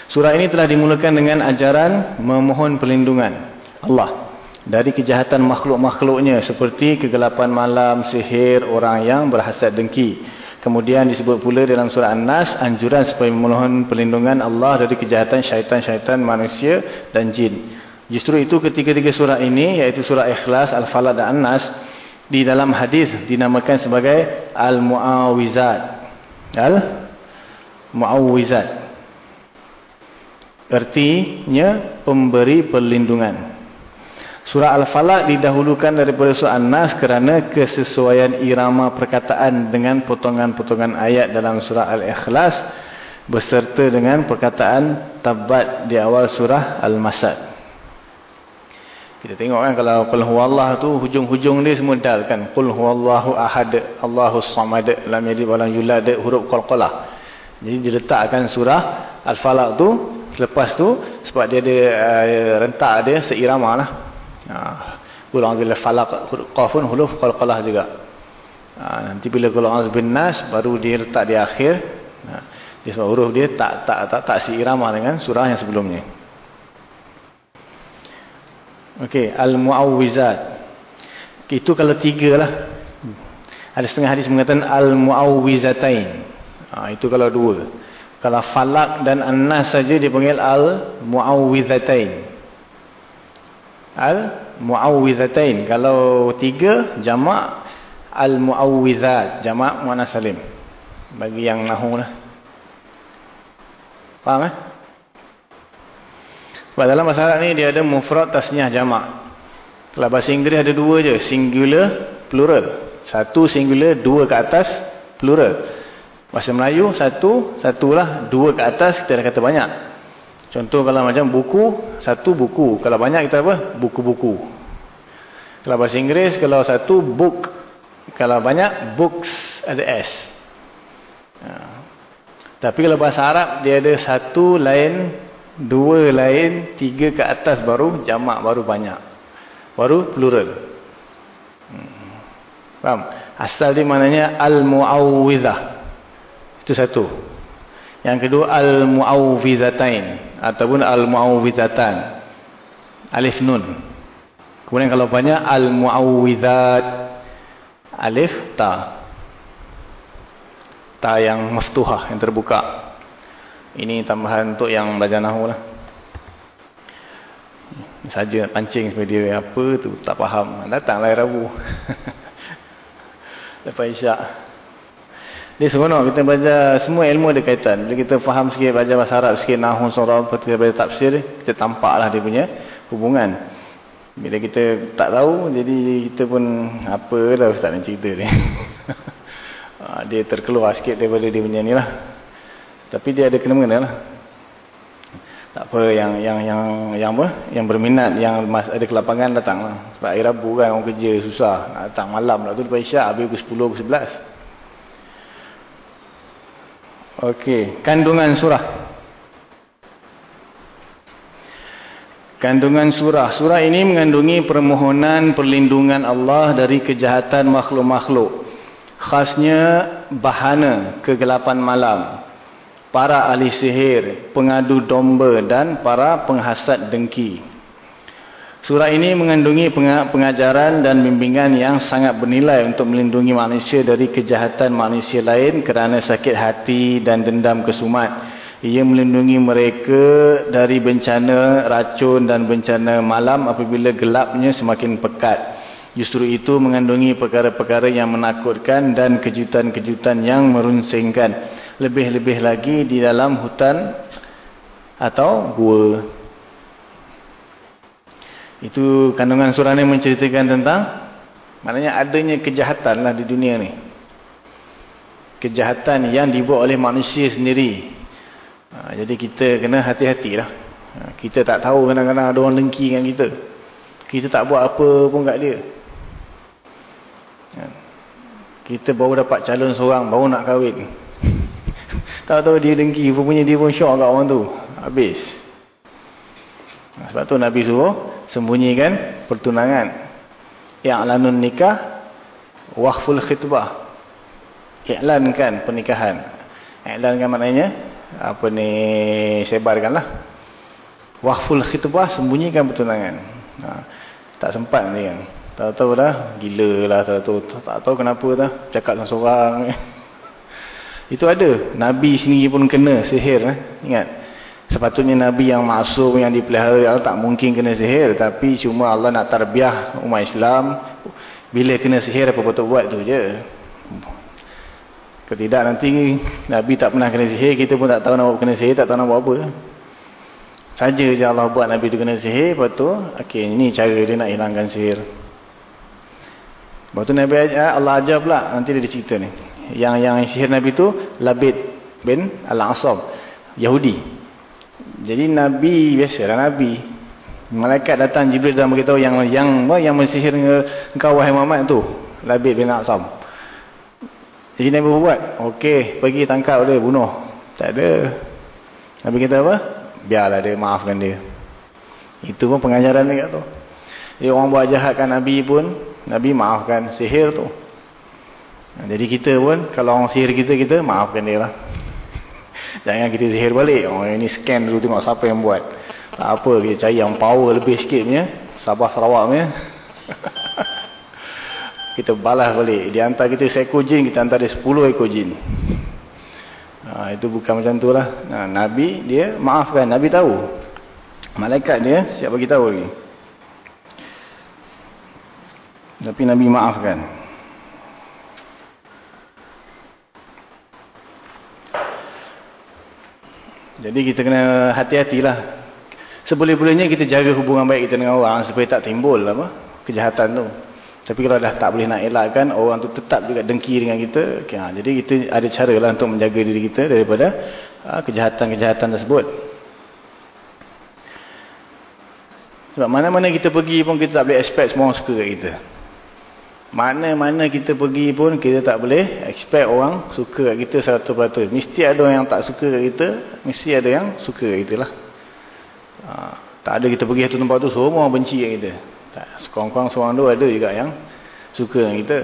S1: Surah ini telah dimulakan dengan ajaran memohon perlindungan Allah dari kejahatan makhluk-makhluknya seperti kegelapan malam, sihir, orang yang berhasad dengki. Kemudian disebut pula dalam surah An-Nas anjuran supaya memohon perlindungan Allah dari kejahatan syaitan-syaitan manusia dan jin. Justru itu ketiga-tiga surah ini iaitu surah Ikhlas, Al-Falaq dan An-Nas di dalam hadis dinamakan sebagai al-muawwizat. Al-muawwizat. Artinya pemberi perlindungan. Surah Al-Falaq didahulukan daripada surah An-Nas kerana kesesuaian irama perkataan dengan potongan-potongan ayat dalam surah Al-Ikhlas beserta dengan perkataan tabat di awal surah Al-Masad. Kita tengok kan kalau qul huwallah tu hujung-hujung dia semua dal kan. Qul huwallahu ahad, Allahus samad, lam yalid walam yulad, huruf qalqalah. Jadi diletakkan surah Al-Falaq tu selepas tu sebab dia ada uh, rentak dia seirama lah. Qul uh, a'udzu falaq qafun huruf qalqalah juga. Uh, nanti bila a'udzu bin nas baru dia letak di akhir. Uh, dia sebab huruf dia tak tak tak, tak seirama dengan surah yang sebelumnya. Okey, al-muawwizat. Itu kalau tiga lah. Ada setengah hadis mengatakan al-muawwizatain. Ha, itu kalau dua. Kalau falak dan an-nas saja dipanggil al-muawwizatain. Al-muawwizatain. Kalau tiga, jamak al-muawwizat. Jamak mu'ana salim. Bagi yang nahu lah. Faham eh? Sebab dalam Arab ni dia ada mufrad tasniah jamak. Kalau bahasa Inggeris ada dua je, singular, plural. Satu singular, dua ke atas, plural. Bahasa Melayu satu, satulah, dua ke atas kita dah kata banyak. Contoh kalau macam buku, satu buku. Kalau banyak kita apa? Buku-buku. Kalau bahasa Inggeris, kalau satu book. Kalau banyak, books ada S. Ha. Tapi kalau bahasa Arab, dia ada satu lain dua lain, tiga ke atas baru jamak baru banyak. Baru plural. Hmm. Faham? Asal dia maknanya al-mu'awwidhah. Itu satu. Yang kedua al-mu'awwidhatain ataupun al-mu'awwidhatan. Alif nun. Kemudian kalau banyak al-mu'awwidhat alif ta. Ta yang maftuhah yang terbuka. Ini tambahan untuk yang belajar nahu lah. Saja pancing supaya dia apa tu tak faham. Datanglah Rabu. Lepas isyak. Dia seronok kita belajar semua ilmu ada kaitan. Bila kita faham sikit belajar bahasa Arab sikit nahu surah kita belajar tafsir kita tampaklah dia punya hubungan. Bila kita tak tahu jadi kita pun apa dah ustaz nak cerita ni. Ah, dia terkeluar sikit daripada dia punya ni lah. Tapi dia ada kena-mengena lah. Tak apa yang yang yang yang apa? Yang berminat yang ada kelapangan datanglah. Sebab hari Rabu kan orang kerja susah. Nak datang malam lah tu lepas Isyak habis pukul 10 pukul 11. Okey, kandungan surah. Kandungan surah. Surah ini mengandungi permohonan perlindungan Allah dari kejahatan makhluk-makhluk. Khasnya bahana kegelapan malam para ahli sihir, pengadu domba dan para penghasat dengki. Surah ini mengandungi pengajaran dan bimbingan yang sangat bernilai untuk melindungi manusia dari kejahatan manusia lain kerana sakit hati dan dendam kesumat. Ia melindungi mereka dari bencana racun dan bencana malam apabila gelapnya semakin pekat. Justru itu mengandungi perkara-perkara yang menakutkan dan kejutan-kejutan yang merunsingkan lebih-lebih lagi di dalam hutan atau gua. Itu kandungan surah ini menceritakan tentang maknanya adanya kejahatan lah di dunia ni. Kejahatan yang dibuat oleh manusia sendiri. Ha, jadi kita kena hati-hati lah. Ha, kita tak tahu kadang-kadang ada orang dengki dengan kita. Kita tak buat apa pun kat dia. Ha, kita baru dapat calon seorang, baru nak kahwin. Tahu-tahu dia dengki, punya dia pun syok kat orang tu. Habis. Sebab tu Nabi suruh sembunyikan pertunangan. I'lanun nikah wahful khitbah. I'lankan pernikahan. I'lankan maknanya apa ni sebarkanlah. Wahful khitbah sembunyikan pertunangan. Ha, tak sempat ni kan. Tahu-tahu dah gila lah tahu-tahu. Tak tahu kenapa dah cakap seorang-seorang. Itu ada. Nabi sendiri pun kena sihir. Eh? Ingat. Sepatutnya Nabi yang maksum, yang dipelihara, Allah tak mungkin kena sihir. Tapi cuma Allah nak tarbiah umat Islam. bila kena sihir apa patut buat tu je. Ketidak nanti Nabi tak pernah kena sihir kita pun tak tahu nak kena sihir tak tahu nak buat apa. Saja je Allah buat Nabi tu kena sihir lepas tu ok ini cara dia nak hilangkan sihir. Lepas tu Nabi Allah ajar pula nanti dia cerita ni. Yang yang sihir Nabi tu Labid bin Al-Asam Yahudi jadi Nabi biasalah Nabi Malaikat datang Jibril dan beritahu yang yang yang mensihir engkau wahai Muhammad tu. Labid bin Aqsam. Jadi Nabi buat, okey, pergi tangkap dia, bunuh. Tak ada. Nabi kata apa? Biarlah dia maafkan dia. Itu pun pengajaran dia tu. Jadi orang buat jahatkan Nabi pun, Nabi maafkan sihir tu. Jadi kita pun, kalau orang sihir kita, kita maafkan dia lah. Jangan kita sihir balik. Oh, ini scan dulu tengok siapa yang buat. Tak apa kita cari yang power lebih sikit punya. Sabah Sarawak punya. kita balas balik. Di antara kita seekor jin, kita hantar dia sepuluh ekor jin. Ha, itu bukan macam tu lah. Ha, Nabi dia maafkan. Nabi tahu. Malaikat dia siap bagi tahu lagi. Tapi Nabi maafkan. Jadi kita kena hati-hatilah Seboleh-bolehnya kita jaga hubungan baik kita dengan orang supaya tak timbul apa kejahatan tu. Tapi kalau dah tak boleh nak elakkan, orang tu tetap juga dengki dengan kita. Okay, ha, jadi kita ada cara lah untuk menjaga diri kita daripada ha, kejahatan-kejahatan ha, tersebut. Sebab mana-mana kita pergi pun kita tak boleh expect semua orang suka kat kita. Mana-mana kita pergi pun kita tak boleh expect orang suka kat kita 100%. Mesti ada yang tak suka kat kita, mesti ada yang suka kat kita lah. Ha, tak ada kita pergi satu tempat tu semua orang benci kat kita. Tak, sekurang-kurang seorang tu ada juga yang suka dengan kita.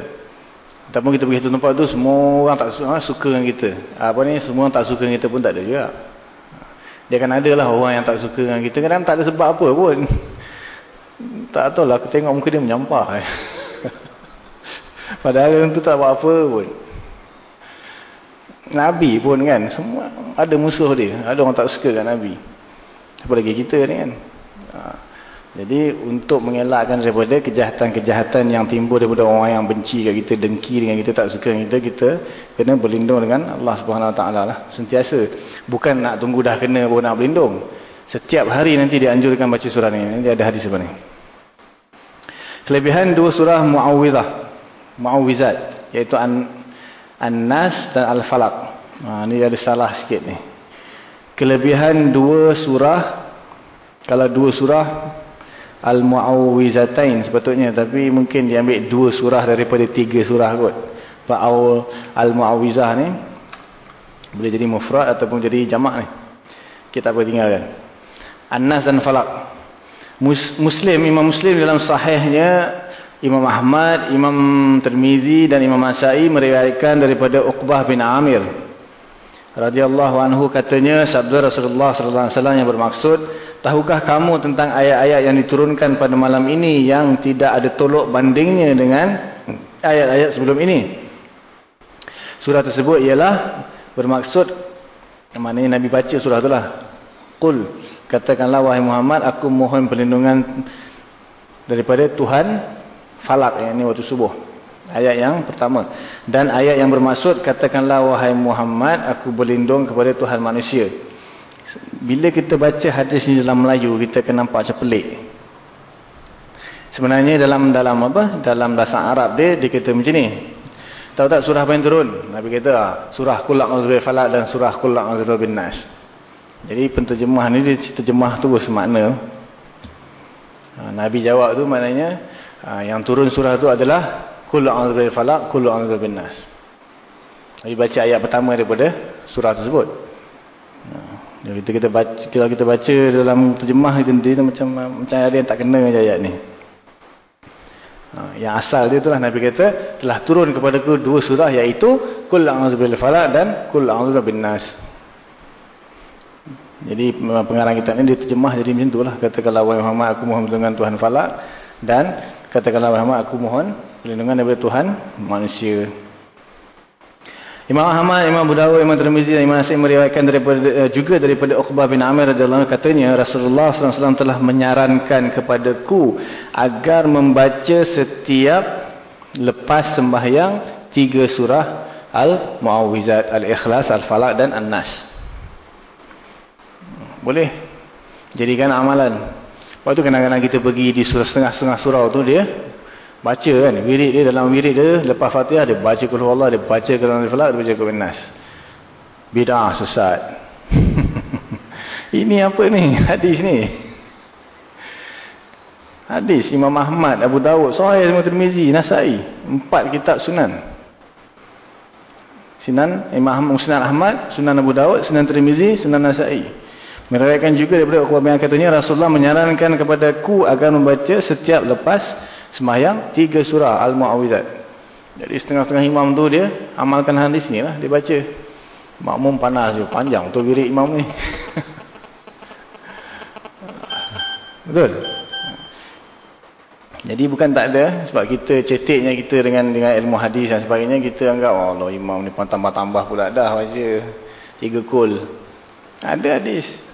S1: Ataupun kita pergi satu tempat tu semua orang tak suka, ha, suka dengan kita. Apa ni semua orang tak suka dengan kita pun tak ada juga. Dia kan ada lah orang yang tak suka dengan kita. Kadang tak ada sebab apa pun. Tak tahu lah aku tengok muka dia menyampah. Padahal orang tu tak buat apa pun. Nabi pun kan semua ada musuh dia. Ada orang tak suka dengan Nabi. Apalagi kita ni kan. Ha. Jadi untuk mengelakkan daripada kejahatan-kejahatan yang timbul daripada orang yang benci kat kita, dengki dengan kita, tak suka dengan kita, kita kena berlindung dengan Allah Subhanahu Wa Taala lah. Sentiasa. Bukan nak tunggu dah kena baru nak berlindung. Setiap hari nanti dianjurkan baca surah ni. Nanti ada hadis sebenarnya. Kelebihan dua surah Mu'awwidah. Mu'awwizat. Iaitu An-Nas dan Al-Falaq. Ha, ni ada salah sikit ni kelebihan dua surah kalau dua surah Al-Mu'awwizatain sepatutnya tapi mungkin diambil dua surah daripada tiga surah kot Al-Mu'awwizah ni boleh jadi mufrad ataupun jadi jamak ni kita boleh tinggalkan An-Nas dan Falak Muslim, Imam Muslim dalam sahihnya Imam Ahmad, Imam Tirmizi dan Imam Asai meriwayatkan daripada Uqbah bin Amir. Radhiyallahu anhu katanya sabda Rasulullah wasallam yang bermaksud tahukah kamu tentang ayat-ayat yang diturunkan pada malam ini yang tidak ada tolok bandingnya dengan ayat-ayat sebelum ini surah tersebut ialah bermaksud maknanya Nabi baca surah itulah qul katakanlah wahai Muhammad aku mohon perlindungan daripada Tuhan falak yang ini waktu subuh Ayat yang pertama. Dan ayat yang bermaksud, katakanlah wahai Muhammad, aku berlindung kepada Tuhan manusia. Bila kita baca hadis ini dalam Melayu, kita akan nampak macam pelik. Sebenarnya dalam dalam apa? Dalam bahasa Arab dia, dia kata macam ni. Tahu tak surah apa yang turun? Nabi kata, ah, surah Kulak Azrael Falak dan surah Kulak bin Nas. Jadi penterjemah ni, dia terjemah tu semakna. Ah, Nabi jawab tu maknanya, ah, yang turun surah tu adalah Kullu a'udzu bil falaq, kullu a'udzu bin nas. Jadi baca ayat pertama daripada surah tersebut. Jadi kita kita baca kalau kita baca dalam terjemah itu dia macam macam ada yang tak kena ayat ni. Ha, yang asal dia itulah Nabi kata telah turun kepada ku dua surah iaitu Qul a'udzu bil falaq dan Qul a'udzu bin nas. Jadi pengarang kitab ni dia terjemah jadi macam itulah katakanlah wahai Muhammad aku mohon dengan Tuhan falak dan katakanlah Muhammad aku mohon perlindungan daripada Tuhan manusia. Imam Ahmad, Imam Abu Dawud, Imam Tirmizi dan Imam Nasib meriwayatkan daripada eh, juga daripada Uqbah bin Amir radhiyallahu katanya Rasulullah SAW telah menyarankan kepadaku agar membaca setiap lepas sembahyang tiga surah Al-Mu'awwizat, Al-Ikhlas, Al-Falaq dan An-Nas. Boleh. Jadikan amalan. Waktu kadang-kadang kita pergi di setengah-setengah surau tu dia baca kan. Wirid dia dalam wirid dia lepas Fatihah dia baca Qul Allah, dia baca Qul Al-Falaq, dia baca Qul An-Nas. Bid'ah sesat. Ini apa ni? Hadis ni. Hadis Imam Ahmad, Abu Dawud, Sahih semua Tirmizi, Nasai. Empat kitab sunan. Sunan Imam Sunan Ahmad, Sunan Abu Daud, Sunan Tirmizi, Sunan Nasa'i. Meriwayatkan juga daripada Uqbah bin katanya Rasulullah menyarankan kepada ku agar membaca setiap lepas sembahyang tiga surah Al-Muawwidzat. Jadi setengah-setengah imam tu dia amalkan hadis ni lah dia baca. Makmum panas je panjang tu wirid imam ni. Betul? Jadi bukan tak ada sebab kita ceteknya kita dengan dengan ilmu hadis dan sebagainya kita anggap oh Allah imam ni pun tambah-tambah pula dah baca tiga kul. Ada hadis.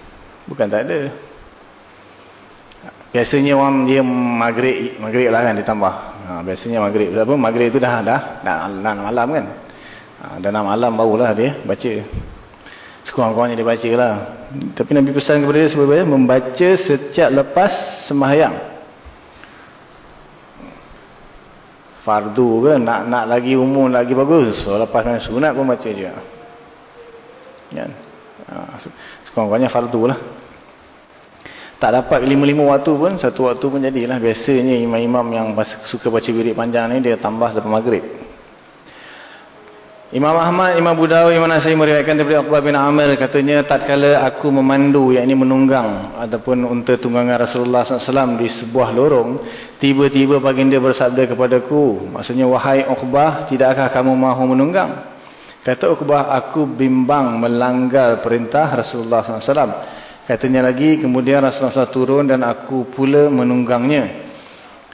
S1: Bukan tak ada. Biasanya orang dia maghrib maghrib lah kan ditambah. Ha, biasanya maghrib. Sebab maghrib tu dah dah dah, dah malam kan. Ha, dah malam barulah dia baca. Sekurang-kurangnya dia baca lah. Tapi Nabi pesan kepada dia supaya membaca setiap lepas sembahyang. fardu ke nak nak lagi umum lagi bagus so, lepas sunat pun baca je ha, sekurang-kurangnya fardu lah. Tak dapat lima-lima waktu pun satu waktu pun jadilah. Biasanya imam-imam yang suka baca wirid panjang ni dia tambah lepas maghrib. Imam Ahmad, Imam Budawi, Imam Nasai meriwayatkan daripada Uqbah bin Amir. Katanya tatkala aku memandu yakni menunggang ataupun unta tunggangan Rasulullah SAW di sebuah lorong tiba-tiba baginda bersabda kepadaku maksudnya wahai Uqbah tidakkah kamu mahu menunggang kata Uqbah aku bimbang melanggar perintah Rasulullah SAW katanya lagi kemudian Rasulullah SAW turun dan aku pula menunggangnya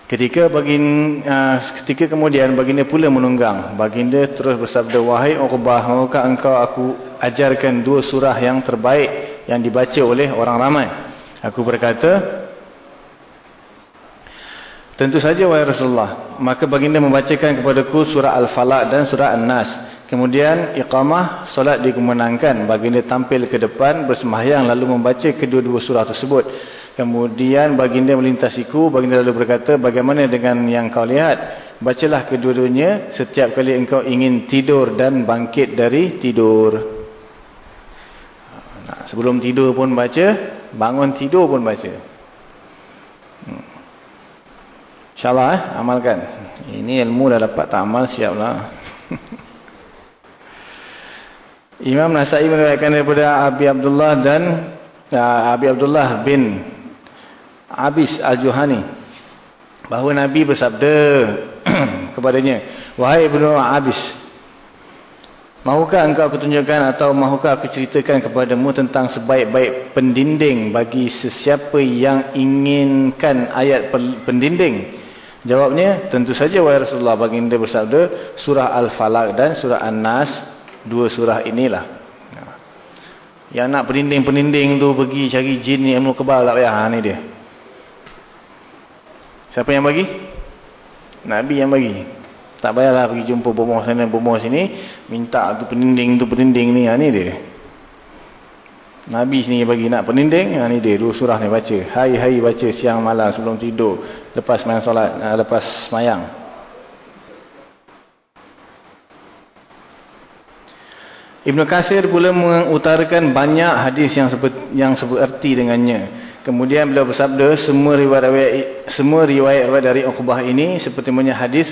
S1: Ketika baginda, uh, ketika kemudian baginda pula menunggang. Baginda terus bersabda, Wahai Uqbah, maukah engkau aku ajarkan dua surah yang terbaik yang dibaca oleh orang ramai? Aku berkata, Tentu saja wahai Rasulullah. Maka baginda membacakan kepadaku surah Al-Falaq dan surah An-Nas. Kemudian iqamah solat dikemenangkan. Baginda tampil ke depan bersembahyang lalu membaca kedua-dua surah tersebut. Kemudian baginda melintasiku, baginda lalu berkata, bagaimana dengan yang kau lihat? Bacalah kedua-duanya setiap kali engkau ingin tidur dan bangkit dari tidur. Nah, sebelum tidur pun baca, bangun tidur pun baca. Hmm. InsyaAllah eh, amalkan. Ini ilmu dah dapat tak amal, siaplah. Imam Nasai meriwayatkan daripada Abi Abdullah dan uh, Abi Abdullah bin Abis Al-Juhani. Bahawa Nabi bersabda kepadanya wahai Ibnu Abis mahukah engkau aku tunjukkan atau mahukah aku ceritakan kepadamu tentang sebaik-baik pendinding bagi sesiapa yang inginkan ayat pendinding? Jawabnya tentu saja wahai Rasulullah baginda bersabda surah Al-Falaq dan surah An-Nas dua surah inilah yang nak pendinding-pendinding tu pergi cari jin ni ilmu kebal tak payah ha, ni dia Siapa yang bagi? Nabi yang bagi. Tak payahlah pergi jumpa bomoh sana, bomoh sini. Minta tu peninding, tu peninding ni. Ha, ni dia. Nabi sini bagi nak peninding. Ha, ni dia. Dua surah ni baca. Hai-hai baca siang malam sebelum tidur. Lepas main solat. Ha, lepas semayang. Ibn Qasir pula mengutarakan banyak hadis yang seperti, yang seperti dengannya. Kemudian beliau bersabda, semua riwayat semua riwayat dari Uqbah ini seperti punya hadis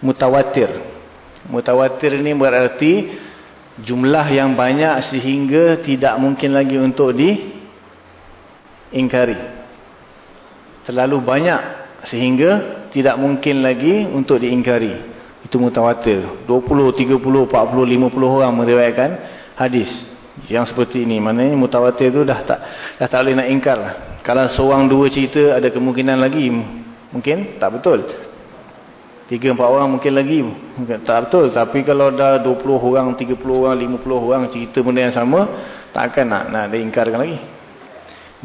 S1: mutawatir. Mutawatir ini berarti jumlah yang banyak sehingga tidak mungkin lagi untuk diingkari. Terlalu banyak sehingga tidak mungkin lagi untuk diingkari. Itu mutawatir. 20, 30, 40, 50 orang meriwayatkan hadis. Yang seperti ini. Maknanya mutawatir itu dah tak dah tak boleh nak ingkar. Kalau seorang dua cerita ada kemungkinan lagi. Mungkin tak betul. 3, 4 orang mungkin lagi. Tak betul. Tapi kalau dah 20 orang, 30 orang, 50 orang cerita benda yang sama. Takkan nak, nak diingkarkan lagi.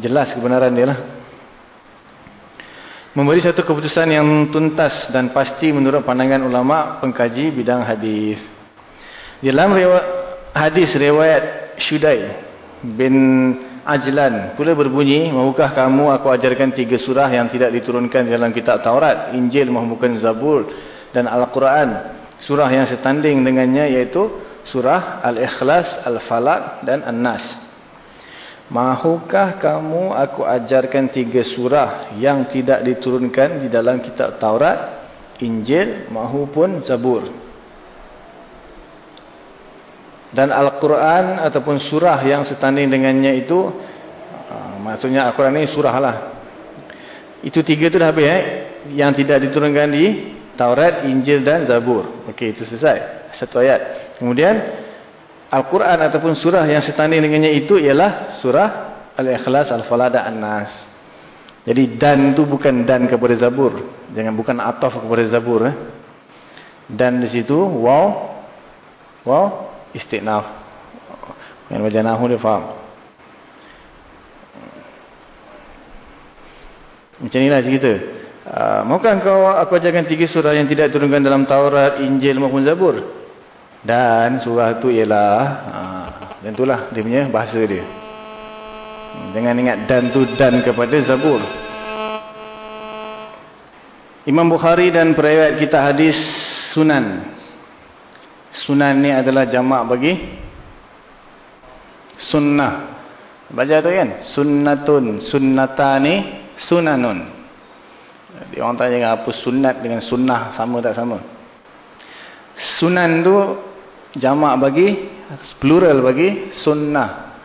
S1: Jelas kebenaran dia lah. Memberi satu keputusan yang tuntas dan pasti menurut pandangan ulama pengkaji bidang hadis. Dalam hadis riwayat Syudai bin Ajlan pula berbunyi, mahukah kamu aku ajarkan tiga surah yang tidak diturunkan dalam kitab Taurat, Injil maupun Zabur dan Al-Quran. Surah yang setanding dengannya iaitu surah Al-Ikhlas, Al-Falaq dan An-Nas. Mahukah kamu aku ajarkan tiga surah yang tidak diturunkan di dalam kitab Taurat, Injil maupun Zabur. Dan Al-Quran ataupun surah yang setanding dengannya itu, uh, maksudnya Al-Quran ini surah lah. Itu tiga itu dah habis eh? yang tidak diturunkan di Taurat, Injil dan Zabur. Okey, itu selesai. Satu ayat. Kemudian, Al-Quran ataupun surah yang setanding dengannya itu ialah surah Al-Ikhlas, Al-Falaq dan An-Nas. Jadi dan itu bukan dan kepada Zabur. Jangan bukan ataf kepada Zabur. Eh. Dan di situ wow, wow, istiqnaf. Yang baca nahu dia faham. Macam inilah cerita. Uh, maukah kau aku ajarkan tiga surah yang tidak turunkan dalam Taurat, Injil maupun Zabur? Dan surah tu ialah ha, dan itulah dia punya bahasa dia. Jangan ingat dan tu dan kepada Zabur. Imam Bukhari dan periwayat kita hadis Sunan. Sunan ni adalah jamak bagi sunnah. Baca tu kan? Sunnatun, sunnatani, sunanun. Dia orang tanya apa sunat dengan sunnah sama tak sama? Sunan tu jamak bagi plural bagi sunnah.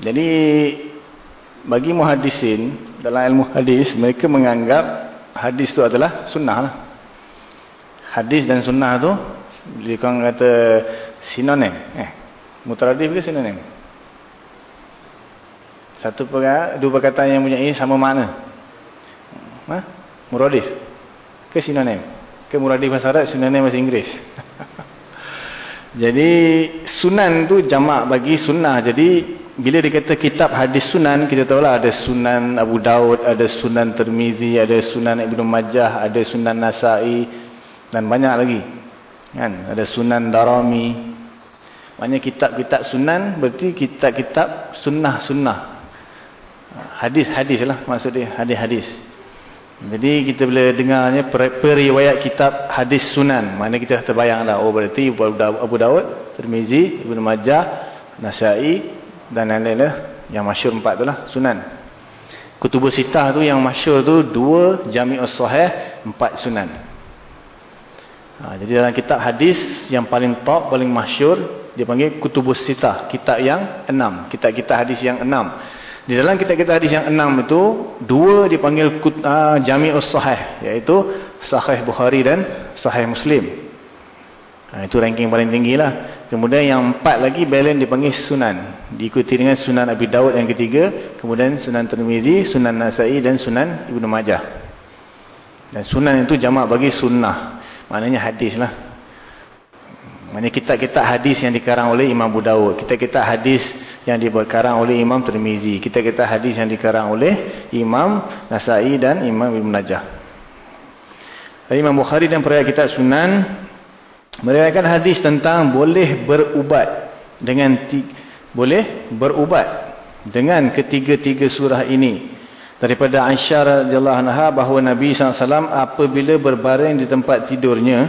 S1: Jadi bagi muhadisin dalam ilmu hadis mereka menganggap hadis tu adalah sunnah lah. hadis dan sunnah tu dia kata sinonim. Eh mutaradif ke sinonim? Satu perkata, dua perkataan yang punya sama makna. Ha? muradif ke sinonim? Ke muradif bahasa Arab sinonim bahasa Inggeris Jadi sunan tu jamak bagi sunnah. Jadi bila dikata kitab hadis sunan, kita tahu lah ada sunan Abu Daud, ada sunan Tirmizi, ada sunan Ibn Majah, ada sunan Nasai dan banyak lagi. Kan? Ada sunan Darami. Maknanya kitab-kitab sunan berarti kitab-kitab sunnah-sunnah. Hadis-hadis lah maksud dia, hadis-hadis. Jadi kita boleh dengarnya periwayat kitab hadis sunan. Mana kita terbayang dah. Oh berarti Abu Dawud, Tirmizi, Ibn Majah, Nasai dan lain-lain lah. Yang masyur empat tu lah. Sunan. Kutubus sitah tu yang masyur tu dua jami'us sahih, empat sunan. Ha, jadi dalam kitab hadis yang paling top, paling masyur, dia panggil kutubus sitah. Kitab yang enam. Kitab-kitab hadis yang enam. Di dalam kitab-kitab hadis yang enam itu, dua dipanggil uh, Jami'us Sahih. Iaitu Sahih Bukhari dan Sahih Muslim. Ha, itu ranking paling tinggi lah. Kemudian yang empat lagi, Belen dipanggil Sunan. Diikuti dengan Sunan Abi Dawud yang ketiga. Kemudian Sunan Tirmizi, Sunan Nasai dan Sunan Ibn Majah. Dan Sunan itu jamak bagi sunnah. Maknanya hadis lah. Maknanya kitab-kitab hadis yang dikarang oleh Imam Abu Dawud. Kitab-kitab hadis yang dikarang oleh Imam Tirmizi. Kita kita hadis yang dikarang oleh Imam Nasai dan Imam Ibn Najah. Imam Bukhari dan periwayat kitab Sunan meriwayatkan hadis tentang boleh berubat dengan boleh berubat dengan ketiga-tiga surah ini. Daripada Aisyah radhiyallahu anha bahawa Nabi SAW apabila berbaring di tempat tidurnya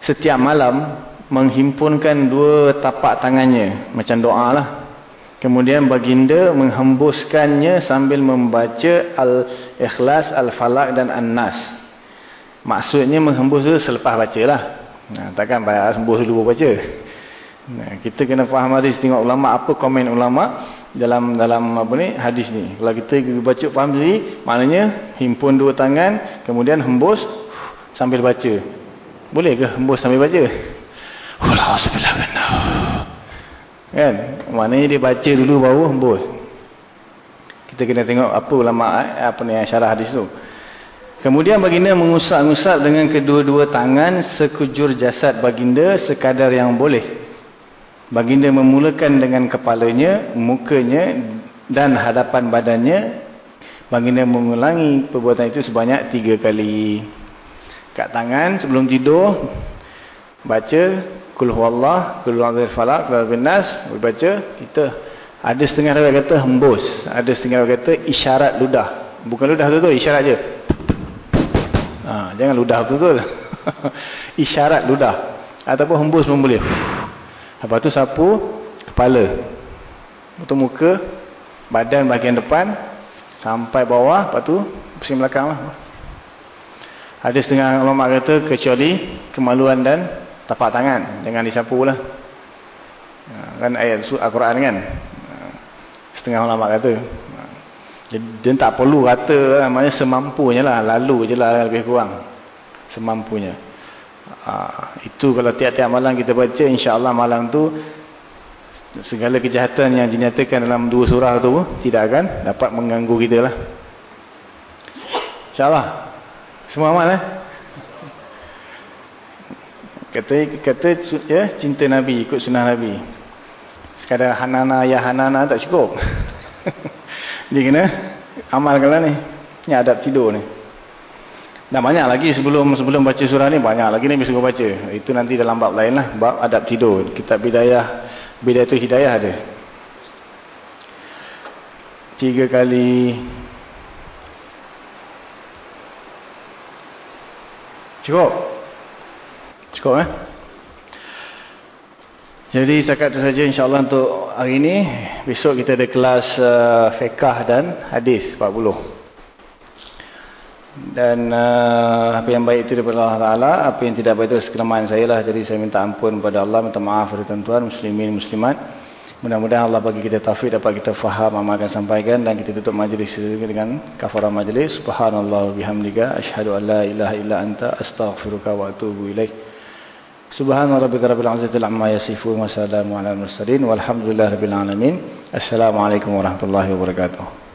S1: setiap malam menghimpunkan dua tapak tangannya. Macam doa lah. Kemudian baginda menghembuskannya sambil membaca Al-Ikhlas, Al-Falaq dan An-Nas. Maksudnya menghembus itu selepas baca lah. Nah, takkan hembus dulu baca. Nah, kita kena faham hadis. Tengok ulama apa komen ulama dalam dalam apa ni hadis ni. Kalau kita baca faham sendiri maknanya himpun dua tangan kemudian hembus sambil baca. Boleh ke hembus sambil baca Alhamdulillah benar. Kan? Maknanya dia baca dulu baru hembus. Kita kena tengok apa ulama apa ni syarah hadis tu. Kemudian baginda mengusap-ngusap dengan kedua-dua tangan sekujur jasad baginda sekadar yang boleh. Baginda memulakan dengan kepalanya, mukanya dan hadapan badannya. Baginda mengulangi perbuatan itu sebanyak tiga kali. Kat tangan sebelum tidur, baca Kul huwallah, Kul huwallah falak, Kul huwallah nas, baca, kita ada setengah orang kata hembus, ada setengah orang kata isyarat ludah. Bukan ludah tu tu, isyarat je. Ha, jangan ludah tu tu. isyarat ludah. Ataupun hembus pun boleh. Lepas tu sapu kepala. Betul muka, badan bahagian depan, sampai bawah lepas tu pusing belakang lah. ada setengah ulama kata kecuali kemaluan dan tapak tangan jangan disapu lah. Ha, kan ayat Al-Quran kan? Ha, setengah ulama kata. Ha, dia tak perlu kata lah, namanya semampunya lah lalu je lah lebih kurang. Semampunya. Itu kalau tiap-tiap malam kita baca insyaAllah malam tu segala kejahatan yang dinyatakan dalam dua surah tu tidak akan dapat mengganggu kita lah. insyaAllah. Semua aman eh kata, kata ya, cinta Nabi ikut sunnah Nabi sekadar hanana ya hanana tak cukup dia kena amalkan lah ni ni adab tidur ni dan banyak lagi sebelum sebelum baca surah ni banyak lagi ni bisa baca itu nanti dalam bab lain lah bab adab tidur kitab bidayah Bidayatul Hidayah ada. Tiga kali. Cukup? Cukup eh? Jadi setakat itu saja insyaAllah untuk hari ini. Besok kita ada kelas uh, fiqah dan hadis 40. Dan uh, apa yang baik itu daripada Allah Ta'ala. Apa yang tidak baik itu sekelemahan saya lah. Jadi saya minta ampun kepada Allah. Minta maaf kepada tuan-tuan, muslimin, muslimat. Mudah-mudahan Allah bagi kita taufik dapat kita faham apa akan sampaikan. Dan kita tutup majlis dengan kafarah majlis. Subhanallah bihamdika. Ashadu an la ilaha illa anta. Astaghfiruka wa atubu ilaih. Subhanallah rabbika rabbil azzatil amma yasifun. Wassalamu ala mursalin. Walhamdulillah rabbil alamin. Assalamualaikum warahmatullahi wabarakatuh.